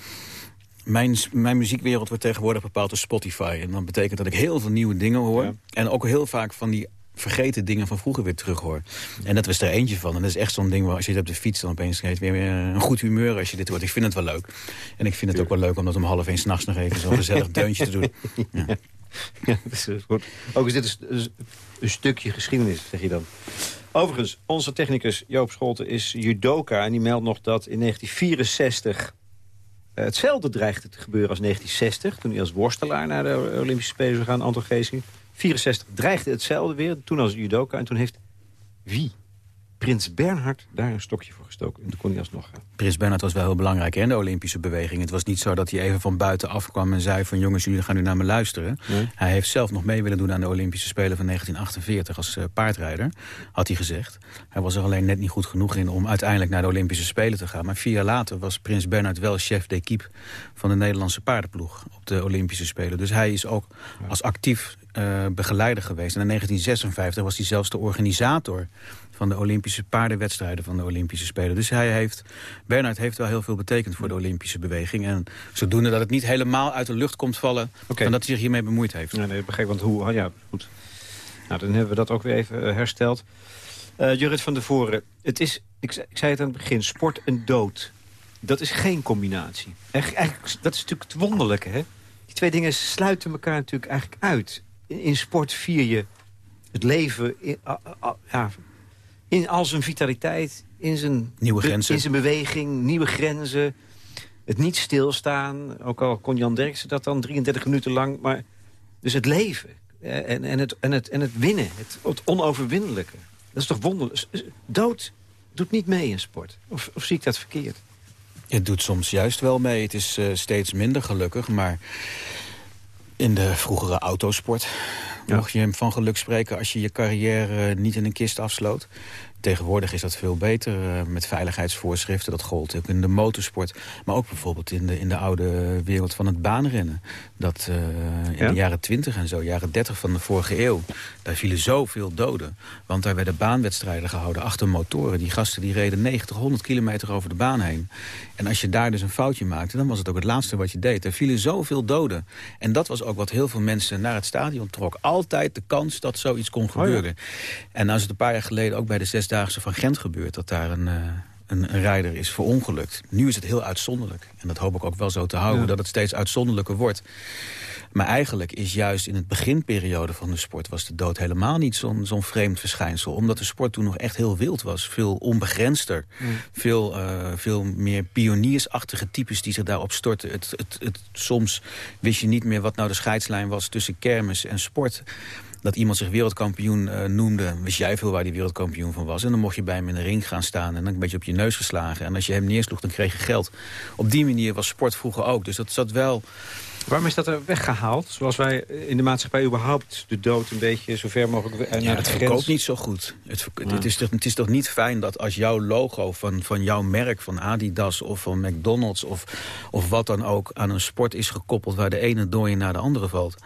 mijn, mijn muziekwereld wordt tegenwoordig bepaald door Spotify. En dat betekent dat ik heel veel nieuwe dingen hoor. En ook heel vaak van die vergeten dingen van vroeger weer terug hoor. En dat was er eentje van. En dat is echt zo'n ding waar als je het op de fiets dan opeens geeft weer weer een goed humeur als je dit hoort. Ik vind het wel leuk. En ik vind het ook wel leuk om dat om half één s'nachts nog even zo'n gezellig deuntje te doen. Ja. Ja, dat is goed. Ook is dit een, een stukje geschiedenis, zeg je dan. Overigens, onze technicus Joop Scholten is judoka... en die meldt nog dat in 1964 eh, hetzelfde dreigde te gebeuren als 1960... toen hij als worstelaar naar de Olympische Spelen zou gaan, Anton Geesing. 64 dreigde hetzelfde weer, toen als judoka. En toen heeft wie? Prins Bernhard daar een stokje voor gestoken. En toen kon hij alsnog gaan. Prins Bernhard was wel heel belangrijk hè, in de Olympische beweging. Het was niet zo dat hij even van buiten afkwam en zei van... jongens, jullie gaan nu naar me luisteren. Nee. Hij heeft zelf nog mee willen doen aan de Olympische Spelen van 1948... als eh, paardrijder, had hij gezegd. Hij was er alleen net niet goed genoeg in om uiteindelijk naar de Olympische Spelen te gaan. Maar vier jaar later was Prins Bernhard wel chef d'équipe... van de Nederlandse paardenploeg op de Olympische Spelen. Dus hij is ook als actief eh, begeleider geweest. En in 1956 was hij zelfs de organisator van de Olympische paardenwedstrijden van de Olympische Spelen. Dus hij heeft, Bernhard heeft wel heel veel betekend voor de Olympische beweging. En zodoende dat het niet helemaal uit de lucht komt vallen... Van dat hij zich hiermee bemoeid heeft. Ja, nee, begrijp want hoe... oh ja, goed. Nou, dan hebben we dat ook weer even eh, hersteld. Eh Jurrit van der Voren, het is, ik, ik zei het aan het begin, sport en dood. Dat is geen combinatie. Echt, eigenlijk, dat is natuurlijk het wonderlijke, hè? Die twee dingen sluiten elkaar natuurlijk eigenlijk uit. In, sport vier je het leven in, a- a- ja, in al zijn vitaliteit, in zijn, Nieuwe grenzen. in zijn beweging, nieuwe grenzen. Het niet stilstaan, ook al kon Jan Derksen dat dan 33 minuten lang. Maar dus het leven en, en, het, en, het, en het winnen, het, het onoverwinnelijke. Dat is toch wonderlijk. Dood doet niet mee in sport. Of, of zie ik dat verkeerd? Het doet soms juist wel mee. Het is eh, steeds minder gelukkig, maar in de vroegere autosport... mocht je hem van geluk spreken als je je carrière niet in een kist afsloot. Tegenwoordig is dat veel beter eh, met veiligheidsvoorschriften. Dat gold ook in de motorsport. Maar ook bijvoorbeeld in de, in de oude wereld van het baanrennen. Dat eh, in Ja? de jaren 20 en zo, jaren 30 van de vorige eeuw... daar vielen zoveel doden. Want daar werden baanwedstrijden gehouden achter motoren. Die gasten die reden 90, 100 kilometer over de baan heen. En als je daar dus een foutje maakte, dan was het ook het laatste wat je deed. Er vielen zoveel doden. En dat was ook wat heel veel mensen naar het stadion trok. Altijd de kans dat zoiets kon gebeuren. En nou is het een paar jaar geleden ook bij de Zesdaagse van Gent gebeurd... dat daar een, eh, een, een rijder is verongelukt. Nu is het heel uitzonderlijk. En dat hoop ik ook wel zo te houden, Ja. dat het steeds uitzonderlijker wordt. Maar eigenlijk is juist in het beginperiode van de sport... was de dood helemaal niet zo'n zo'n vreemd verschijnsel. Omdat de sport toen nog echt heel wild was. Veel onbegrensder. Veel, eh, veel meer pioniersachtige types die zich daarop stortten. Het, het, het, soms wist je niet meer wat nou de scheidslijn was... tussen kermis en sport dat iemand zich wereldkampioen eh, noemde... wist jij veel waar die wereldkampioen van was. En dan mocht je bij hem in de ring gaan staan en dan een beetje op je neus geslagen. En als je hem neersloeg, dan kreeg je geld. Op die manier was sport vroeger ook. Dus dat zat wel... Waarom is dat er weggehaald? Zoals wij in de maatschappij überhaupt de dood een beetje zo ver mogelijk we- naar Ja, het grens... verkoopt niet zo goed. Het, verko- het, is toch, het is toch niet fijn dat als jouw logo van, van jouw merk... van Adidas of van McDonald's of, of wat dan ook... aan een sport is gekoppeld waar de ene dooi naar de andere valt.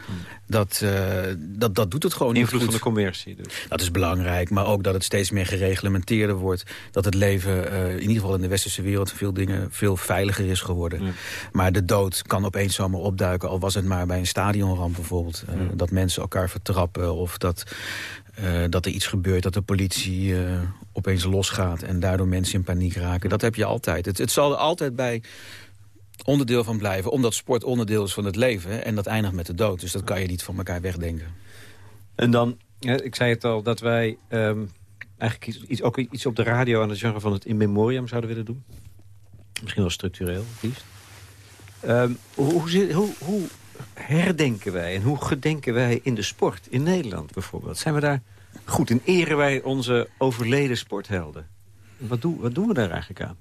Dat, eh, dat, dat doet het gewoon niet Invloed goed. van de commercie dus. Dat is belangrijk, maar ook dat het steeds meer gereglementeerder wordt. Dat het leven, eh, in ieder geval in de westerse wereld... veel dingen veel veiliger is geworden. Maar de dood kan opeens zomaar opduiken. Al was het maar bij een stadionramp bijvoorbeeld. Eh, Dat mensen elkaar vertrappen of dat, eh, dat er iets gebeurt... dat de politie eh, opeens losgaat en daardoor mensen in paniek raken. Dat heb je altijd. Het, het zal er altijd bij onderdeel van blijven... omdat sport onderdeel is van het leven en dat eindigt met de dood. Dus dat kan je niet van elkaar wegdenken. En dan, ik zei het al, dat wij ehm, eigenlijk iets, iets, ook iets op de radio... aan het genre van het in memoriam zouden willen doen. Misschien wel structureel, het liefst. Ehm, hoe, hoe, hoe, herdenken wij en hoe gedenken wij in de sport? In Nederland bijvoorbeeld. Zijn we daar goed in? Eren wij onze overleden sporthelden? Wat, wat doen we daar eigenlijk aan?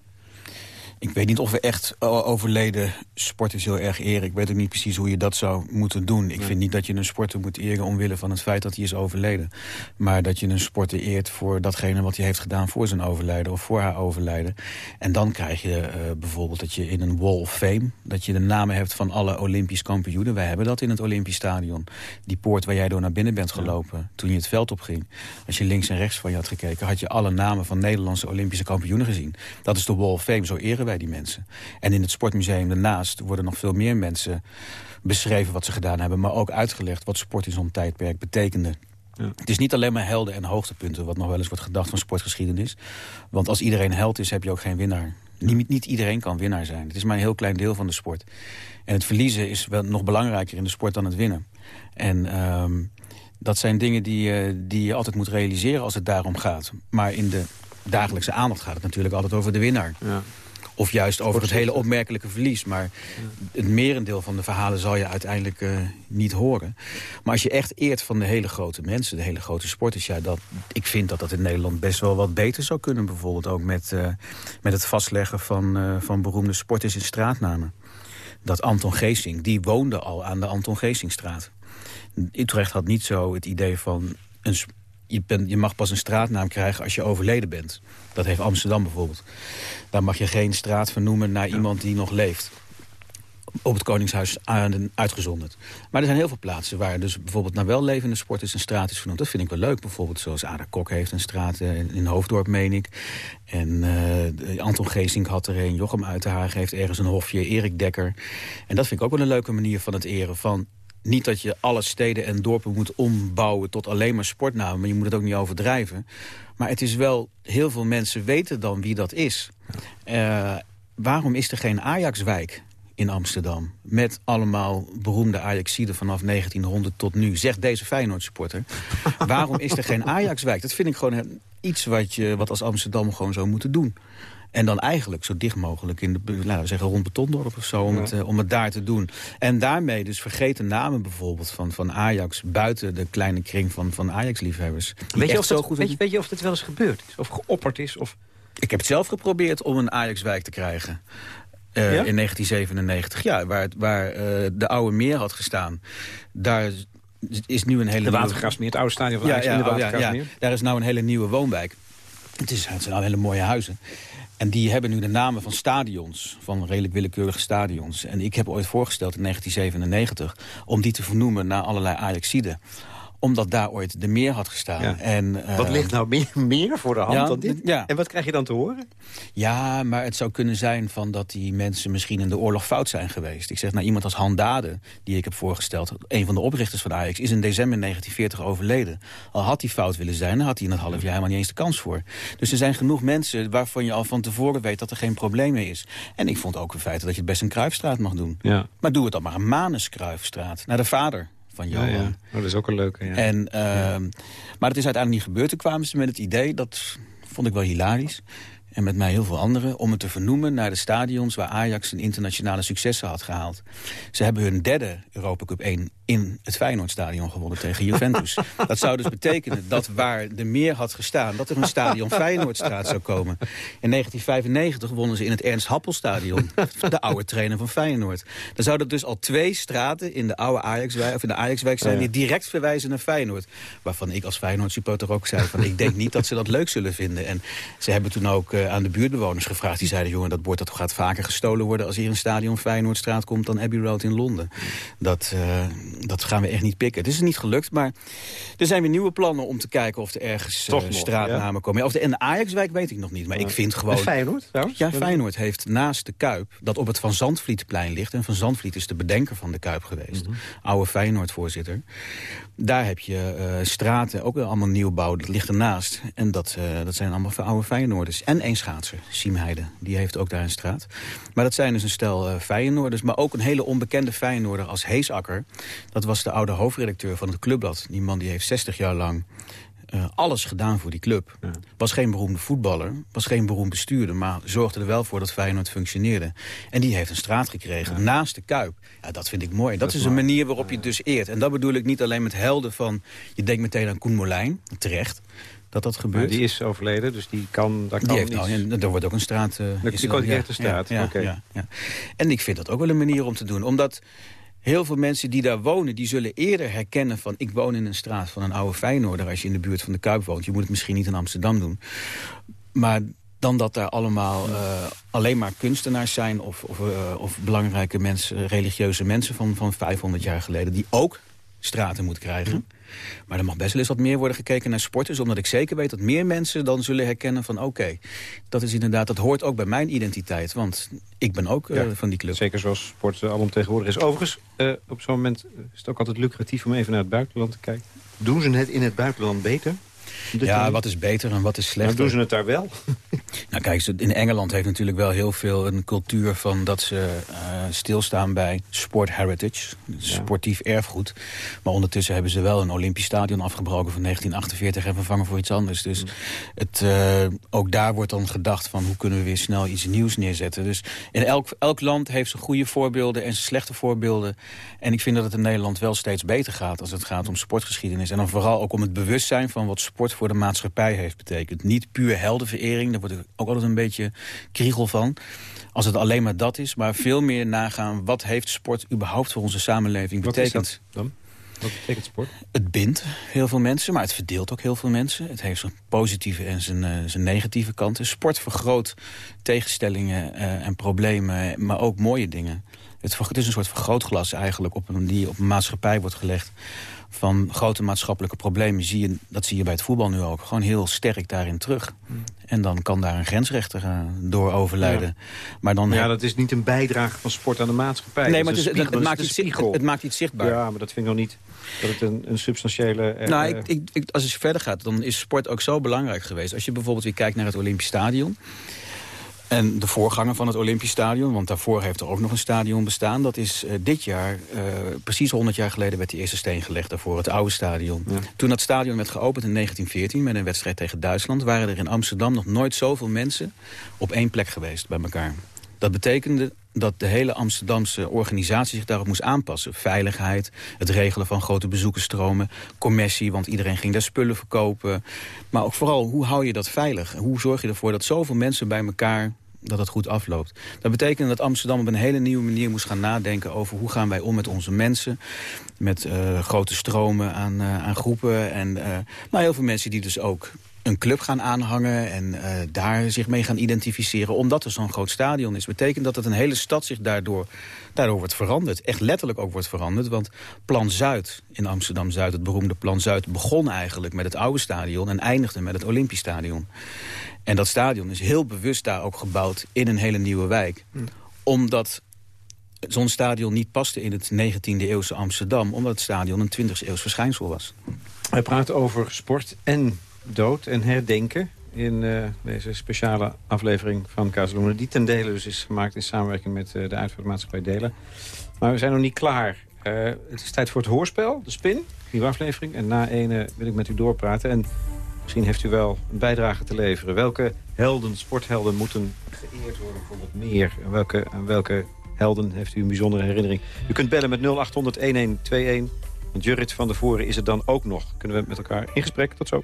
Ik weet niet of we echt o- overleden sporters heel erg eren. Ik weet ook niet precies hoe je dat zou moeten doen. Ik vind niet dat je een sporter moet eren omwille van het feit dat hij is overleden. Maar dat je een sporter eert voor datgene wat hij heeft gedaan voor zijn overlijden of voor haar overlijden. En dan krijg je eh, bijvoorbeeld dat je in een wall of fame, dat je de namen hebt van alle Olympisch kampioenen. Wij hebben dat in het Olympisch Stadion. Die poort waar jij door naar binnen bent gelopen toen je het veld opging. Als je links en rechts van je had gekeken, had je alle namen van Nederlandse Olympische kampioenen gezien. Dat is de wall of fame, zo eren wij die mensen. En in het sportmuseum daarnaast worden nog veel meer mensen beschreven wat ze gedaan hebben... maar ook uitgelegd wat sport in zo'n tijdperk betekende. Het is niet alleen maar helden en hoogtepunten... wat nog wel eens wordt gedacht van sportgeschiedenis. Want als iedereen held is, heb je ook geen winnaar. Niet, niet iedereen kan winnaar zijn. Het is maar een heel klein deel van de sport. En het verliezen is wel nog belangrijker in de sport dan het winnen. En ehm, dat zijn dingen die, die je altijd moet realiseren als het daarom gaat. Maar in de dagelijkse aandacht gaat het natuurlijk altijd over de winnaar. Ja. Of juist over het hele opmerkelijke verlies. Maar het merendeel van de verhalen zal je uiteindelijk eh, niet horen. Maar als je echt eert van de hele grote mensen, de hele grote sporters... Ja, dat, ik vind dat dat in Nederland best wel wat beter zou kunnen. Bijvoorbeeld ook met, eh, met het vastleggen van, eh, van beroemde sporters in straatnamen. Dat Anton Geesing, die woonde al aan de Anton Geesingstraat. Utrecht had niet zo het idee van... Een, je, je mag pas een straatnaam krijgen als je overleden bent. Dat heeft Amsterdam bijvoorbeeld. Daar mag je geen straat vernoemen naar iemand die nog leeft. Op het Koningshuis uitgezonderd. Maar er zijn heel veel plaatsen waar dus bijvoorbeeld naar wel levende sporters een straat is vernoemd. Dat vind ik wel leuk. Bijvoorbeeld zoals Ada Kok heeft een straat eh, in, in Hoofddorp, meen ik. En eh, Anton Geesink had er een. Jochem Uitenhagen heeft ergens een hofje. Erik Dekker. En dat vind ik ook wel een leuke manier van het eren van... Niet dat je alle steden en dorpen moet ombouwen tot alleen maar sportnamen. Maar je moet het ook niet overdrijven. Maar het is wel, heel veel mensen weten dan wie dat is. Eh, waarom is er geen Ajaxwijk in Amsterdam? Met allemaal beroemde Ajaxiden vanaf 1900 tot nu. Zegt deze Feyenoord-supporter. waarom is er geen Ajaxwijk? Dat vind ik gewoon een- iets wat, je, wat als Amsterdam gewoon zou moeten doen. En dan eigenlijk zo dicht mogelijk in de, laten we zeggen, rond Betondorp of zo, om, het, eh, om het daar te doen. En daarmee dus vergeten namen bijvoorbeeld van, van Ajax... buiten de kleine kring van, van Ajax-liefhebbers. Weet je, of zo dat, goed weet, je, weet je of dit wel eens gebeurd is? Of geopperd is? Of... ik heb het zelf geprobeerd om een Ajax-wijk te krijgen. eh, Ja? In 1997, ja, waar, waar eh, de oude meer had gestaan. Daar is nu een hele De nieuwe- Watergraafsmeer, het oude stadion van ja, Ajax ja, in de oh. Daar is nou een hele nieuwe woonwijk. Het, is, het zijn nou hele mooie huizen. En die hebben nu de namen van stadions, van redelijk willekeurige stadions. En ik heb ooit voorgesteld in 1997 om die te vernoemen naar allerlei Ajaxiden omdat daar ooit de meer had gestaan. Ja. En, eh, Wat ligt nou meer, meer voor de hand ja, dan dit? ja. En wat krijg je dan te horen? Ja, maar het zou kunnen zijn van dat die mensen misschien in de oorlog fout zijn geweest. Ik zeg, nou, iemand als Han Dade, die ik heb voorgesteld... een van de oprichters van Ajax, is in december 1940 overleden. Al had hij fout willen zijn, dan had hij in het half jaar helemaal niet eens de kans voor. Dus er zijn genoeg mensen waarvan je al van tevoren weet... dat er geen probleem meer is. En ik vond ook in feite dat je het best een Kruifstraat mag doen. Ja. Maar doe het dan maar een Manus Kruifstraat. Naar de vader van Johan. ja. Oh, dat is ook een leuke. Ja. En, ehm, Maar het is uiteindelijk niet gebeurd. Toen kwamen ze met het idee, dat vond ik wel hilarisch... en met mij heel veel anderen, om het te vernoemen naar de stadions... waar Ajax een internationale successen had gehaald. Ze hebben hun derde Europa Cup 1 in het Feyenoordstadion gewonnen tegen Juventus. dat zou dus betekenen dat waar de meer had gestaan... dat er een stadion Feyenoordstraat zou komen. In 1995 wonnen ze in het Ernst Happelstadion... de oude trainer van Feyenoord. Dan zouden dus al twee straten in de oude Ajaxwijk, of in de Ajaxwijk zijn... die direct verwijzen naar Feyenoord. Waarvan ik als Feyenoord-supporter ook zei... van ik denk niet dat ze dat leuk zullen vinden. En ze hebben toen ook eh, aan de buurtbewoners gevraagd. Die zeiden, jongen, dat bord dat gaat vaker gestolen worden... als hier een stadion Feyenoordstraat komt dan Abbey Road in Londen. Dat, eh, dat gaan we echt niet pikken. Het is niet gelukt, maar er zijn weer nieuwe plannen... om te kijken of er ergens nog, straatnamen komen. Of de, en de Ajaxwijk weet ik nog niet, maar ik vind gewoon... En Feyenoord trouwens? Ja, Feyenoord heeft naast de Kuip, dat op het Van Zandvlietplein ligt... en Van Zandvliet is de bedenker van de Kuip geweest. Oude Feyenoord-voorzitter. Daar heb je eh, straten, ook allemaal nieuwbouw, dat ligt ernaast. En dat, eh, dat zijn allemaal oude Feyenoorders. En één schaatser, Siemheide, die heeft ook daar een straat. Maar dat zijn dus een stel Feyenoorders. Maar ook een hele onbekende Feyenoorder als Heesakker. Dat was de oude hoofdredacteur van het Clubblad. Die man die heeft 60 jaar lang eh, alles gedaan voor die club. Was geen beroemde voetballer, was geen beroemd bestuurder... maar zorgde er wel voor dat Feyenoord functioneerde. En die heeft een straat gekregen, naast de Kuip. Ja, dat vind ik mooi. Dat, is een manier waarop je het dus eert. En dat bedoel ik niet alleen met helden van... je denkt meteen aan Koen Molijn, terecht... dat dat gebeurt. Maar die is overleden, dus die kan... Daar Die kan heeft niets- nou, en er wordt ook een straat... eh, Die komt echt de straat, ja. En ik vind dat ook wel een manier om te doen. Omdat heel veel mensen die daar wonen... die zullen eerder herkennen van... ik woon in een straat van een oude Feyenoorder... als je in de buurt van de Kuip woont. Je moet het misschien niet in Amsterdam doen. Maar dan dat daar allemaal eh, alleen maar kunstenaars zijn... of, of, eh, of belangrijke mensen, religieuze mensen van, van 500 jaar geleden... die ook straten moeten krijgen. Maar er mag best wel eens wat meer worden gekeken naar sporters... omdat ik zeker weet dat meer mensen dan zullen herkennen van... oké, dat is inderdaad, dat hoort ook bij mijn identiteit. Want ik ben ook eh, van die club. Zeker zoals sport uh, alomtegenwoordig is. Overigens, eh, op zo'n moment is het ook altijd lucratief om even naar het buitenland te kijken. Doen ze het in het buitenland beter? Dit Ja, wat is beter en wat is slechter? Nou, doen ze het daar wel? Nou kijk, ze- in Engeland heeft natuurlijk wel heel veel een cultuur van dat ze eh, stilstaan bij sport heritage, sportief erfgoed. Maar ondertussen hebben ze wel een Olympisch stadion afgebroken van 1948 en vervangen voor iets anders. Dus het, eh, ook daar wordt dan gedacht van hoe kunnen we weer snel iets nieuws neerzetten. Dus in elk, elk land heeft zijn goede voorbeelden en zijn slechte voorbeelden. En ik vind dat het in Nederland wel steeds beter gaat als het gaat om sportgeschiedenis. En dan vooral ook om het bewustzijn van wat sport voor de maatschappij heeft betekend. Niet puur heldenverering, daar word ik ook altijd een beetje kriegel van. Als het alleen maar dat is, maar veel meer nagaan... wat heeft sport überhaupt voor onze samenleving Wat is betekend. dat dan? Wat betekent sport? Het bindt heel veel mensen, maar het verdeelt ook heel veel mensen. Het heeft zijn positieve en zijn, eh, zijn negatieve kanten. Sport vergroot tegenstellingen eh, en problemen, maar ook mooie dingen. Het, is een soort vergrootglas eigenlijk op een, die op een maatschappij wordt gelegd van grote maatschappelijke problemen. Zie je, dat zie je bij het voetbal nu ook. Gewoon heel sterk daarin terug. En dan kan daar een grensrechter eh, door overlijden. Maar dan Ja, dat is niet een bijdrage van sport aan de maatschappij. Nee, maar het, is- maakt iets, het maakt iets zichtbaar. Ja, maar dat vind ik nog niet dat het een, een substantiële... eh, Nou, eh, ik, ik, ik- als het verder gaat, dan is sport ook zo belangrijk geweest. Als je bijvoorbeeld weer kijkt naar het Olympisch Stadion... en de voorganger van het Olympisch Stadion... want daarvoor heeft er ook nog een stadion bestaan. Dat is eh, dit jaar, eh, precies 100 jaar geleden... werd die eerste steen gelegd daarvoor, het oude stadion. Toen dat stadion werd geopend in 1914... met een wedstrijd tegen Duitsland... waren er in Amsterdam nog nooit zoveel mensen... op één plek geweest bij elkaar. Dat betekende dat de hele Amsterdamse organisatie zich daarop moest aanpassen. Veiligheid, het regelen van grote bezoekersstromen, commercie, want iedereen ging daar spullen verkopen. Maar ook vooral, hoe hou je dat veilig? Hoe zorg je ervoor dat zoveel mensen bij elkaar dat het goed afloopt. Dat betekende dat Amsterdam op een hele nieuwe manier moest gaan nadenken... over hoe gaan wij om met onze mensen. Met eh, grote stromen aan, eh, aan groepen. En, eh, maar heel veel mensen die dus ook een club gaan aanhangen... en eh, daar zich mee gaan identificeren. Omdat er zo'n groot stadion is. betekent dat het een hele stad zich daardoor, daardoor wordt veranderd. Echt letterlijk ook wordt veranderd. Want Plan Zuid in Amsterdam-Zuid, het beroemde Plan Zuid... begon eigenlijk met het oude stadion en eindigde met het Olympisch stadion. En dat stadion is heel bewust daar ook gebouwd in een hele nieuwe wijk. Omdat zo'n stadion niet paste in het 19e eeuwse Amsterdam... omdat het stadion een 20e eeuws verschijnsel was. Hij praat over sport en dood en herdenken in eh, deze speciale aflevering van Kazeluna. Die ten dele dus is gemaakt in samenwerking met eh, de uitvaartmaatschappij Delen. Maar we zijn nog niet klaar. Eh, het is tijd voor het hoorspel, de spin, nieuwe aflevering. En na ene wil ik met u doorpraten. En misschien heeft u wel een bijdrage te leveren. Welke helden, sporthelden, moeten geëerd worden voor wat meer? En welke, aan welke helden heeft u een bijzondere herinnering? U kunt bellen met 0800-1121. Want Jurrit van de Voren is er dan ook nog. Kunnen we met elkaar in gesprek? Tot zo.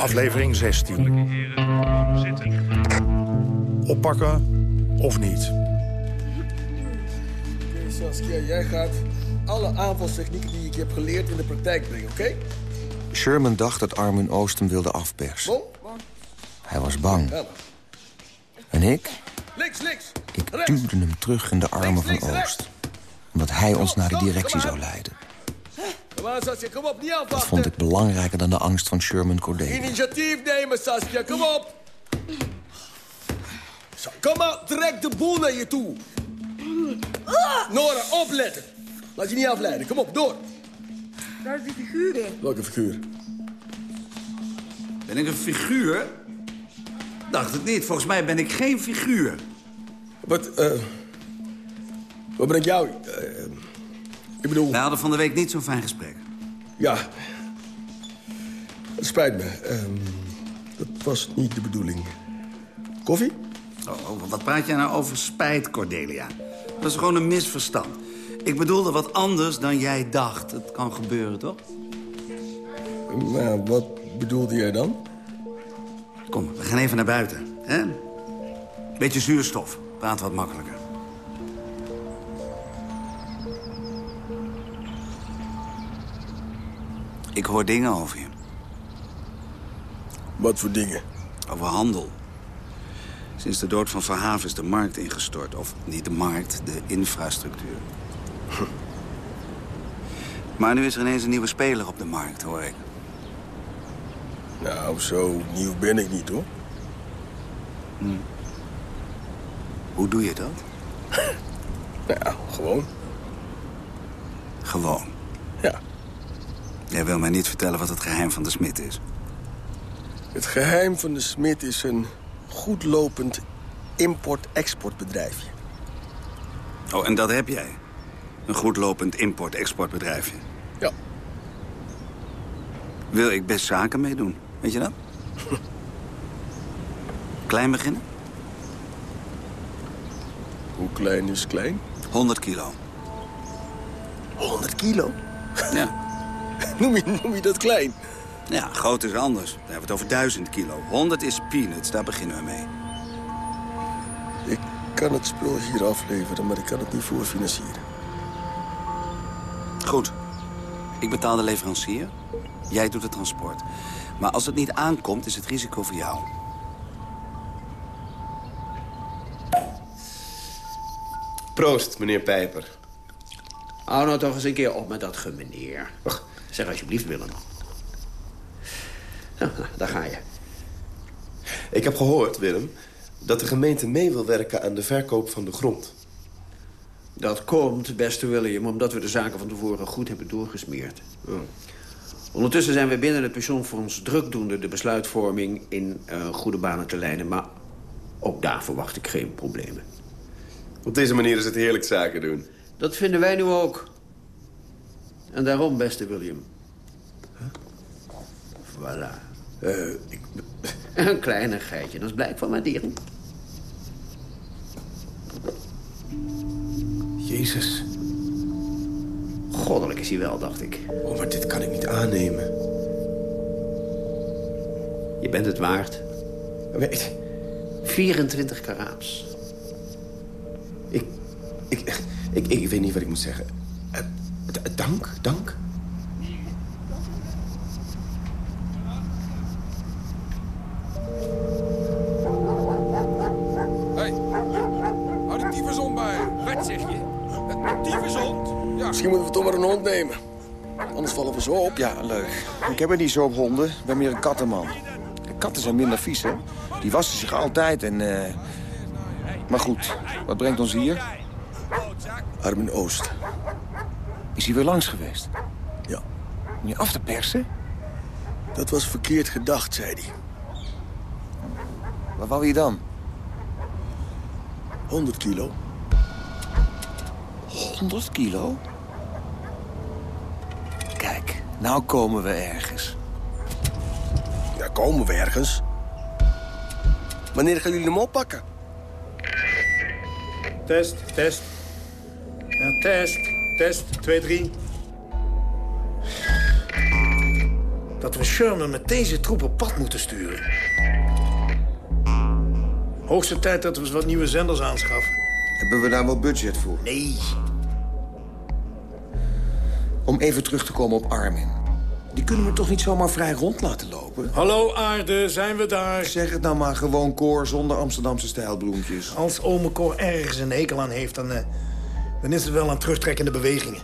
Aflevering 16. Oppakken of niet? Oké, Saskia, jij gaat alle aanvalstechnieken die ik heb geleerd in de praktijk brengen, oké? Sherman dacht dat Armin Oost hem wilde afpersen. Bon? Hij was bang. En ik? Links, links. Ik duwde hem terug in de armen van Oost. Omdat hij ons naar de directie zou leiden. Kom aan, Saskia, kom op, niet Dat afwachten. vond ik belangrijker dan de angst van Sherman Cordelia. Initiatief nemen, Saskia, kom op. Zo, kom maar, trek de boel naar je toe. Nora, opletten. Laat je niet afleiden. Kom op, door. Daar is die figuur weer. Welke figuur? Ben ik een figuur? Dacht het niet. Volgens mij ben ik geen figuur. Wat, eh... wat ben ik jou? eh, ik bedoel... We hadden van de week niet zo'n fijn gesprek. Ja. Het spijt me. Ehm, dat was niet de bedoeling. Koffie? Oh, oh, wat praat jij nou over spijt, Cordelia? Dat is gewoon een misverstand. Ik bedoelde wat anders dan jij dacht. Het kan gebeuren, toch? Maar wat bedoelde jij dan? Kom, we gaan even naar buiten. Hè? Beetje zuurstof. Praat wat makkelijker. Ik hoor dingen over je. Wat voor dingen? Over handel. Sinds de dood van Verhaven is de markt ingestort. Of niet de markt, de infrastructuur. Maar nu is er ineens een nieuwe speler op de markt, hoor ik. Nou, zo nieuw ben ik niet, hoor. Hm. Hoe doe je dat? Nou, gewoon. Gewoon? Jij wil mij niet vertellen wat het geheim van de smid is. Het geheim van de smid is een goed lopend import-exportbedrijfje. Oh, en dat heb jij? Een goed lopend import-exportbedrijfje? Ja. Wil ik best zaken meedoen, weet je dat? Klein beginnen? Hoe klein is klein? 100 kilo. 100 kilo? Ja. noem, je, noem je dat klein? Ja, groot is anders. Dan hebben we het over 1000 kilo. 100 is peanuts, daar beginnen we mee. Ik kan het spul hier afleveren, maar ik kan het niet voorfinancieren. Goed. Ik betaal de leverancier. Jij doet het transport. Maar als het niet aankomt, is het risico voor jou. Proost, meneer Pijper. Hou nou toch eens een keer op met dat gemeneer. Zeg alsjeblieft, Willem. Nou, daar ga je. Ik heb gehoord, Willem, dat de gemeente mee wil werken aan de verkoop van de grond. Dat komt, beste William, omdat we de zaken van tevoren goed hebben doorgesmeerd. Ondertussen zijn we binnen het pensioenfonds drukdoende de besluitvorming in eh, goede banen te leiden. Maar ook daar verwacht ik geen problemen. Op deze manier is het heerlijk zaken doen. Dat vinden wij nu ook. En daarom, beste William. Voilà. Eh, ik... Een kleinigheidje, dat is blijk van waardering. Jezus. Goddelijk is hij wel, dacht ik. Oh, maar dit kan ik niet aannemen. Je bent het waard. Weet... 24 karaats. Ik, ik, ik, ik weet niet wat ik moet zeggen. Eh, dank, dank. Zo op. Ja, leuk. Ik heb het niet zo op honden. Ik ben meer een kattenman. Katten zijn minder vies, hè? Die wassen zich altijd en... eh, Maar goed, wat brengt ons hier? Armin Oost. Is hij weer langs geweest? Ja. Om je af te persen? Dat was verkeerd gedacht, zei hij. Wat wou je dan? 100 kilo. 100 kilo? Nou komen we ergens. Ja, komen we ergens. Wanneer gaan jullie hem oppakken? Test, test. Ja, test, test, 2, 3. Dat we Sherman met deze troep op pad moeten sturen. Hoogste tijd dat we eens wat nieuwe zenders aanschaffen. Hebben we daar wel budget voor? Nee. Om even terug te komen op Armin. Die kunnen we toch niet zomaar vrij rond laten lopen? Hallo aarde, zijn we daar? Zeg het nou maar gewoon koor zonder Amsterdamse stijlbloempjes. Als ome Cor ergens een hekel aan heeft, dan, eh, dan is het wel aan terugtrekkende bewegingen.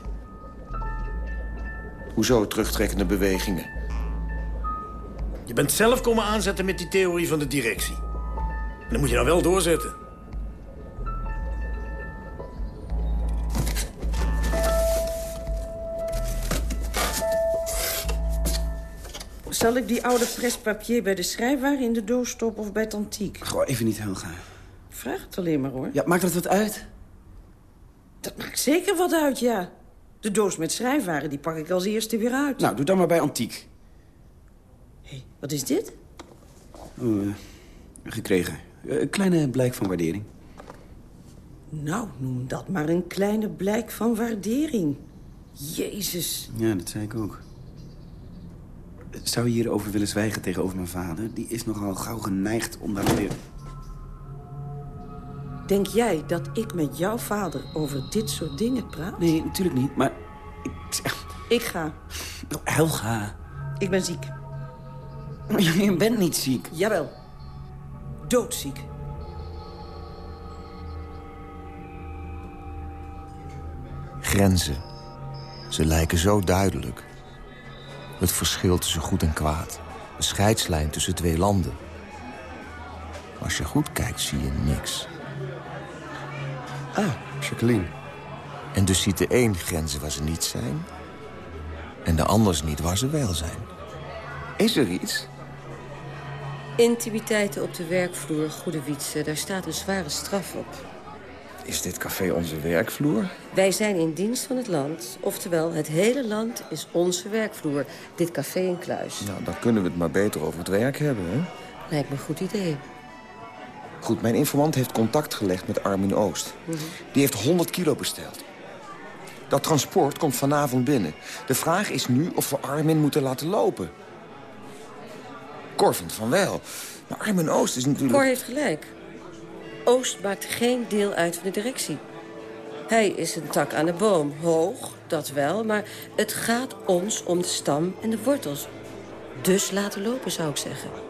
Hoezo terugtrekkende bewegingen? Je bent zelf komen aanzetten met die theorie van de directie. En dan moet je nou wel doorzetten. Zal ik die oude prespapier bij de schrijfwaar in de doos stoppen of bij het antiek? Gewoon even niet, Helga. Vraag het alleen maar, hoor. Ja, maakt dat wat uit? Dat maakt zeker wat uit, ja. De doos met schrijfwaren, die pak ik als eerste weer uit. Nou, doe dan maar bij antiek. Wat is dit? Oh, eh, gekregen. Eh, Een kleine blijk van waardering. Nou, noem dat maar een kleine blijk van waardering. Jezus. Ja, dat zei ik ook. Zou je hierover willen zwijgen tegenover mijn vader? Die is nogal gauw geneigd om daar weer... Denk jij dat ik met jouw vader over dit soort dingen praat? Nee, natuurlijk niet, maar... Ik, zeg... Ik ga. Oh, Helga. Ik ben ziek. Je bent niet ziek. Jawel. Doodziek. Grenzen. Ze lijken zo duidelijk. Het verschil tussen goed en kwaad. De scheidslijn tussen twee landen. Als je goed kijkt, zie je niks. Ah, Jacqueline. En dus ziet de een grenzen waar ze niet zijn... en de anders niet waar ze wel zijn. Is er iets? Intimiteiten op de werkvloer, Goede Wietse. Daar staat een zware straf op. Is dit café onze werkvloer? Wij zijn in dienst van het land. Oftewel, het hele land is onze werkvloer. Dit café in Kluis. Nou, dan kunnen we het maar beter over het werk hebben, hè? Lijkt me een goed idee. Goed, mijn informant heeft contact gelegd met Armin Oost. Mhm. Die heeft 100 kilo besteld. Dat transport komt vanavond binnen. De vraag is nu of we Armin moeten laten lopen. Cor vindt van wel. Maar Armin Oost is natuurlijk... Cor heeft gelijk. Oost maakt geen deel uit van de directie. Hij is een tak aan de boom. Hoog, dat wel, maar het gaat ons om de stam en de wortels. Dus laten lopen, zou ik zeggen.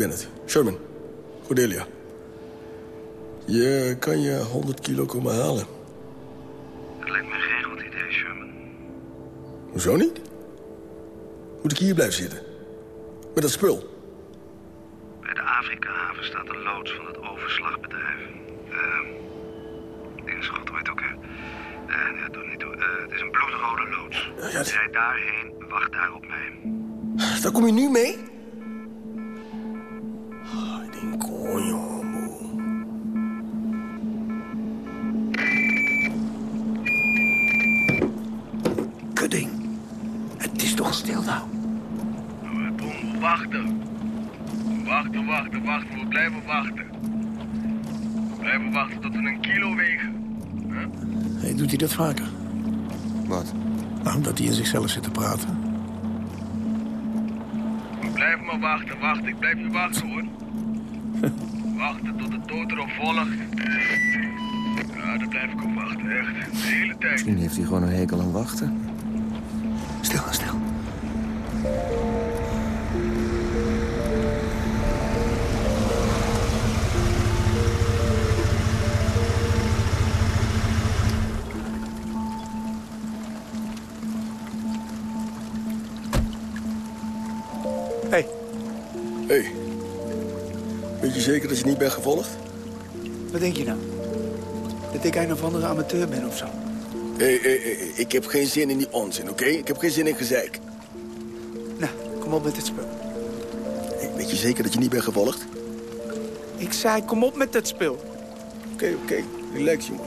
Ben het. Sherman. Cordelia. Je kan je 100 kilo komen halen. Dat lijkt me geen goed idee, Sherman. Hoezo niet? Moet ik hier blijven zitten? Met dat spul? Bij de Afrika-haven staat een loods van het overslagbedrijf. Ehm god, hoe heet het ook, hè? Eh, ja, doe niet toe. Eh, het is een bloedrode loods. Rijd daarheen, wacht daar op mij. Daar kom je nu mee? Wachten. We blijven wachten tot we een kilo wegen. Hey, doet hij dat vaker? Wat? Nou, dat hij in zichzelf zit te praten. We blijven maar wachten, wachten. Ik blijf hier wachten, hoor. wachten tot de dood erop volgt. Ja, dan blijf ik ook wachten, echt. De hele tijd. Misschien heeft hij gewoon een hekel aan wachten. Stil, stil. Je zeker dat je niet bent gevolgd? Wat denk je nou? Dat ik een of andere amateur ben of zo? Hé, hé, ik heb geen zin in die onzin, oké? Ik heb geen zin in gezeik. Nou, kom op met het spul. Hey, weet je zeker dat je niet bent gevolgd? Ik zei, kom op met het spul. Oké, oké. Relax, jongen.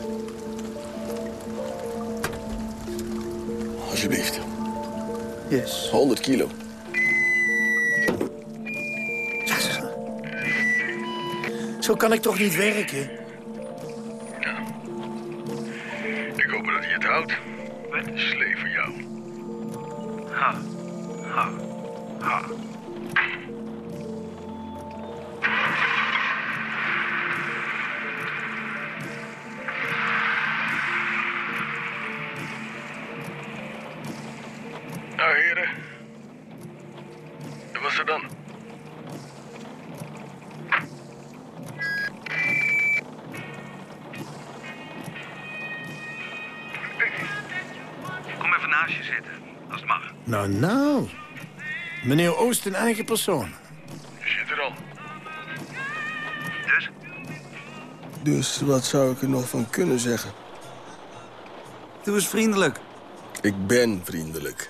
Alsjeblieft. Yes. 100 kilo. Zo kan ik toch niet werken? Ik hoop dat hij het houdt. Een slee voor jou. Ha, ha, ha. Meneer Oost in eigen persoon. Je zit er al. Dus? Dus wat zou ik er nog van kunnen zeggen? Doe eens vriendelijk. Ik ben vriendelijk.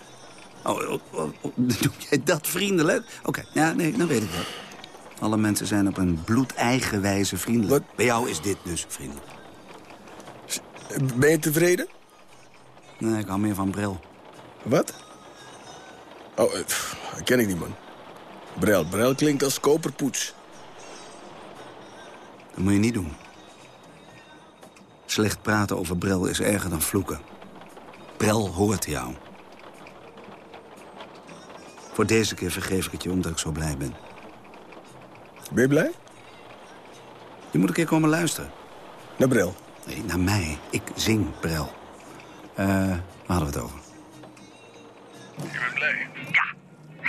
Oh, oh, oh, oh, doe jij dat vriendelijk? Oké, ja, nee, dan weet ik wel. Alle mensen zijn op een bloedeigen wijze vriendelijk. Bij jou is dit dus vriendelijk. Ben je tevreden? Nee, ik hou meer van Bril. Wat? Oh, eh, pff, dat ken ik niet, man. Brel. Brel klinkt als koperpoets. Dat moet je niet doen. Slecht praten over Brel is erger dan vloeken. Brel hoort jou. Voor deze keer vergeef ik het je omdat ik zo blij ben. Ben je blij? Je moet een keer komen luisteren. Naar Brel? Nee, naar mij. Ik zing Brel. Eh, waar hadden we het over? Je bent blij? Ja.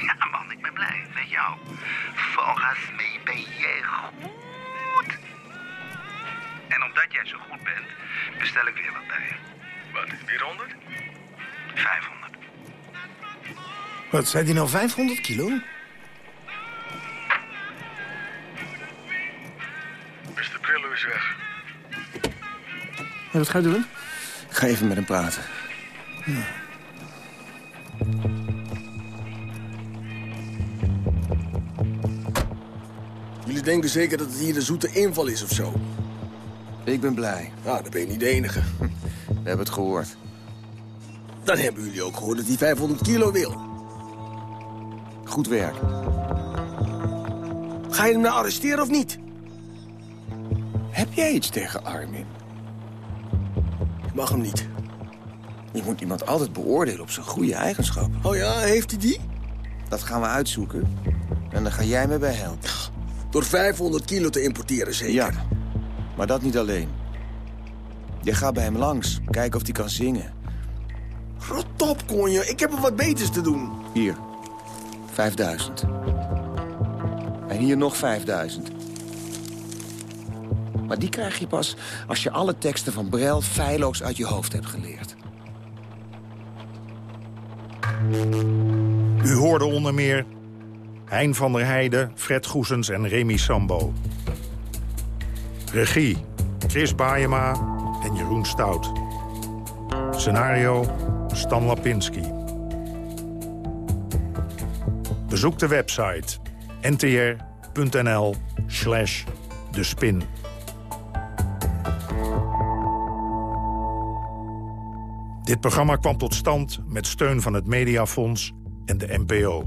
Ja, man, ik ben blij. Met jou. Volgens mij ben jij goed. En omdat jij zo goed bent, bestel ik weer wat bij je. Wat, weer 100? 500. Wat, zei die nou 500 kilo? Mr. Brillo is weg. En wat ga je doen? Ik ga even met hem praten. Jullie denken zeker dat het hier een zoete inval is of zo? Ik ben blij. Nou, dan ben je niet de enige. We hebben het gehoord. Dan hebben jullie ook gehoord dat hij 500 kilo wil. Goed werk. Ga je hem nou arresteren of niet? Heb jij iets tegen Armin? Ik mag hem niet. Je moet iemand altijd beoordelen op zijn goede eigenschappen. Oh ja, heeft hij die? Dat gaan we uitzoeken. En dan ga jij me bij helpen. Door 500 kilo te importeren, zeker? Ja, maar dat niet alleen. Je gaat bij hem langs, kijken of hij kan zingen. Rot op, konje. Ik heb er wat beters te doen. Hier, 5000. En hier nog 5000. Maar die krijg je pas als je alle teksten van Brel feilloos uit je hoofd hebt geleerd. U hoorde onder meer Hein van der Heijden, Fred Goesens en Remy Sambo. Regie, Chris Baayema en Jeroen Stout. Scenario, Stan Lapinski. Bezoek de website ntr.nl slash de spin. Dit programma kwam tot stand met steun van het Mediafonds en de NPO.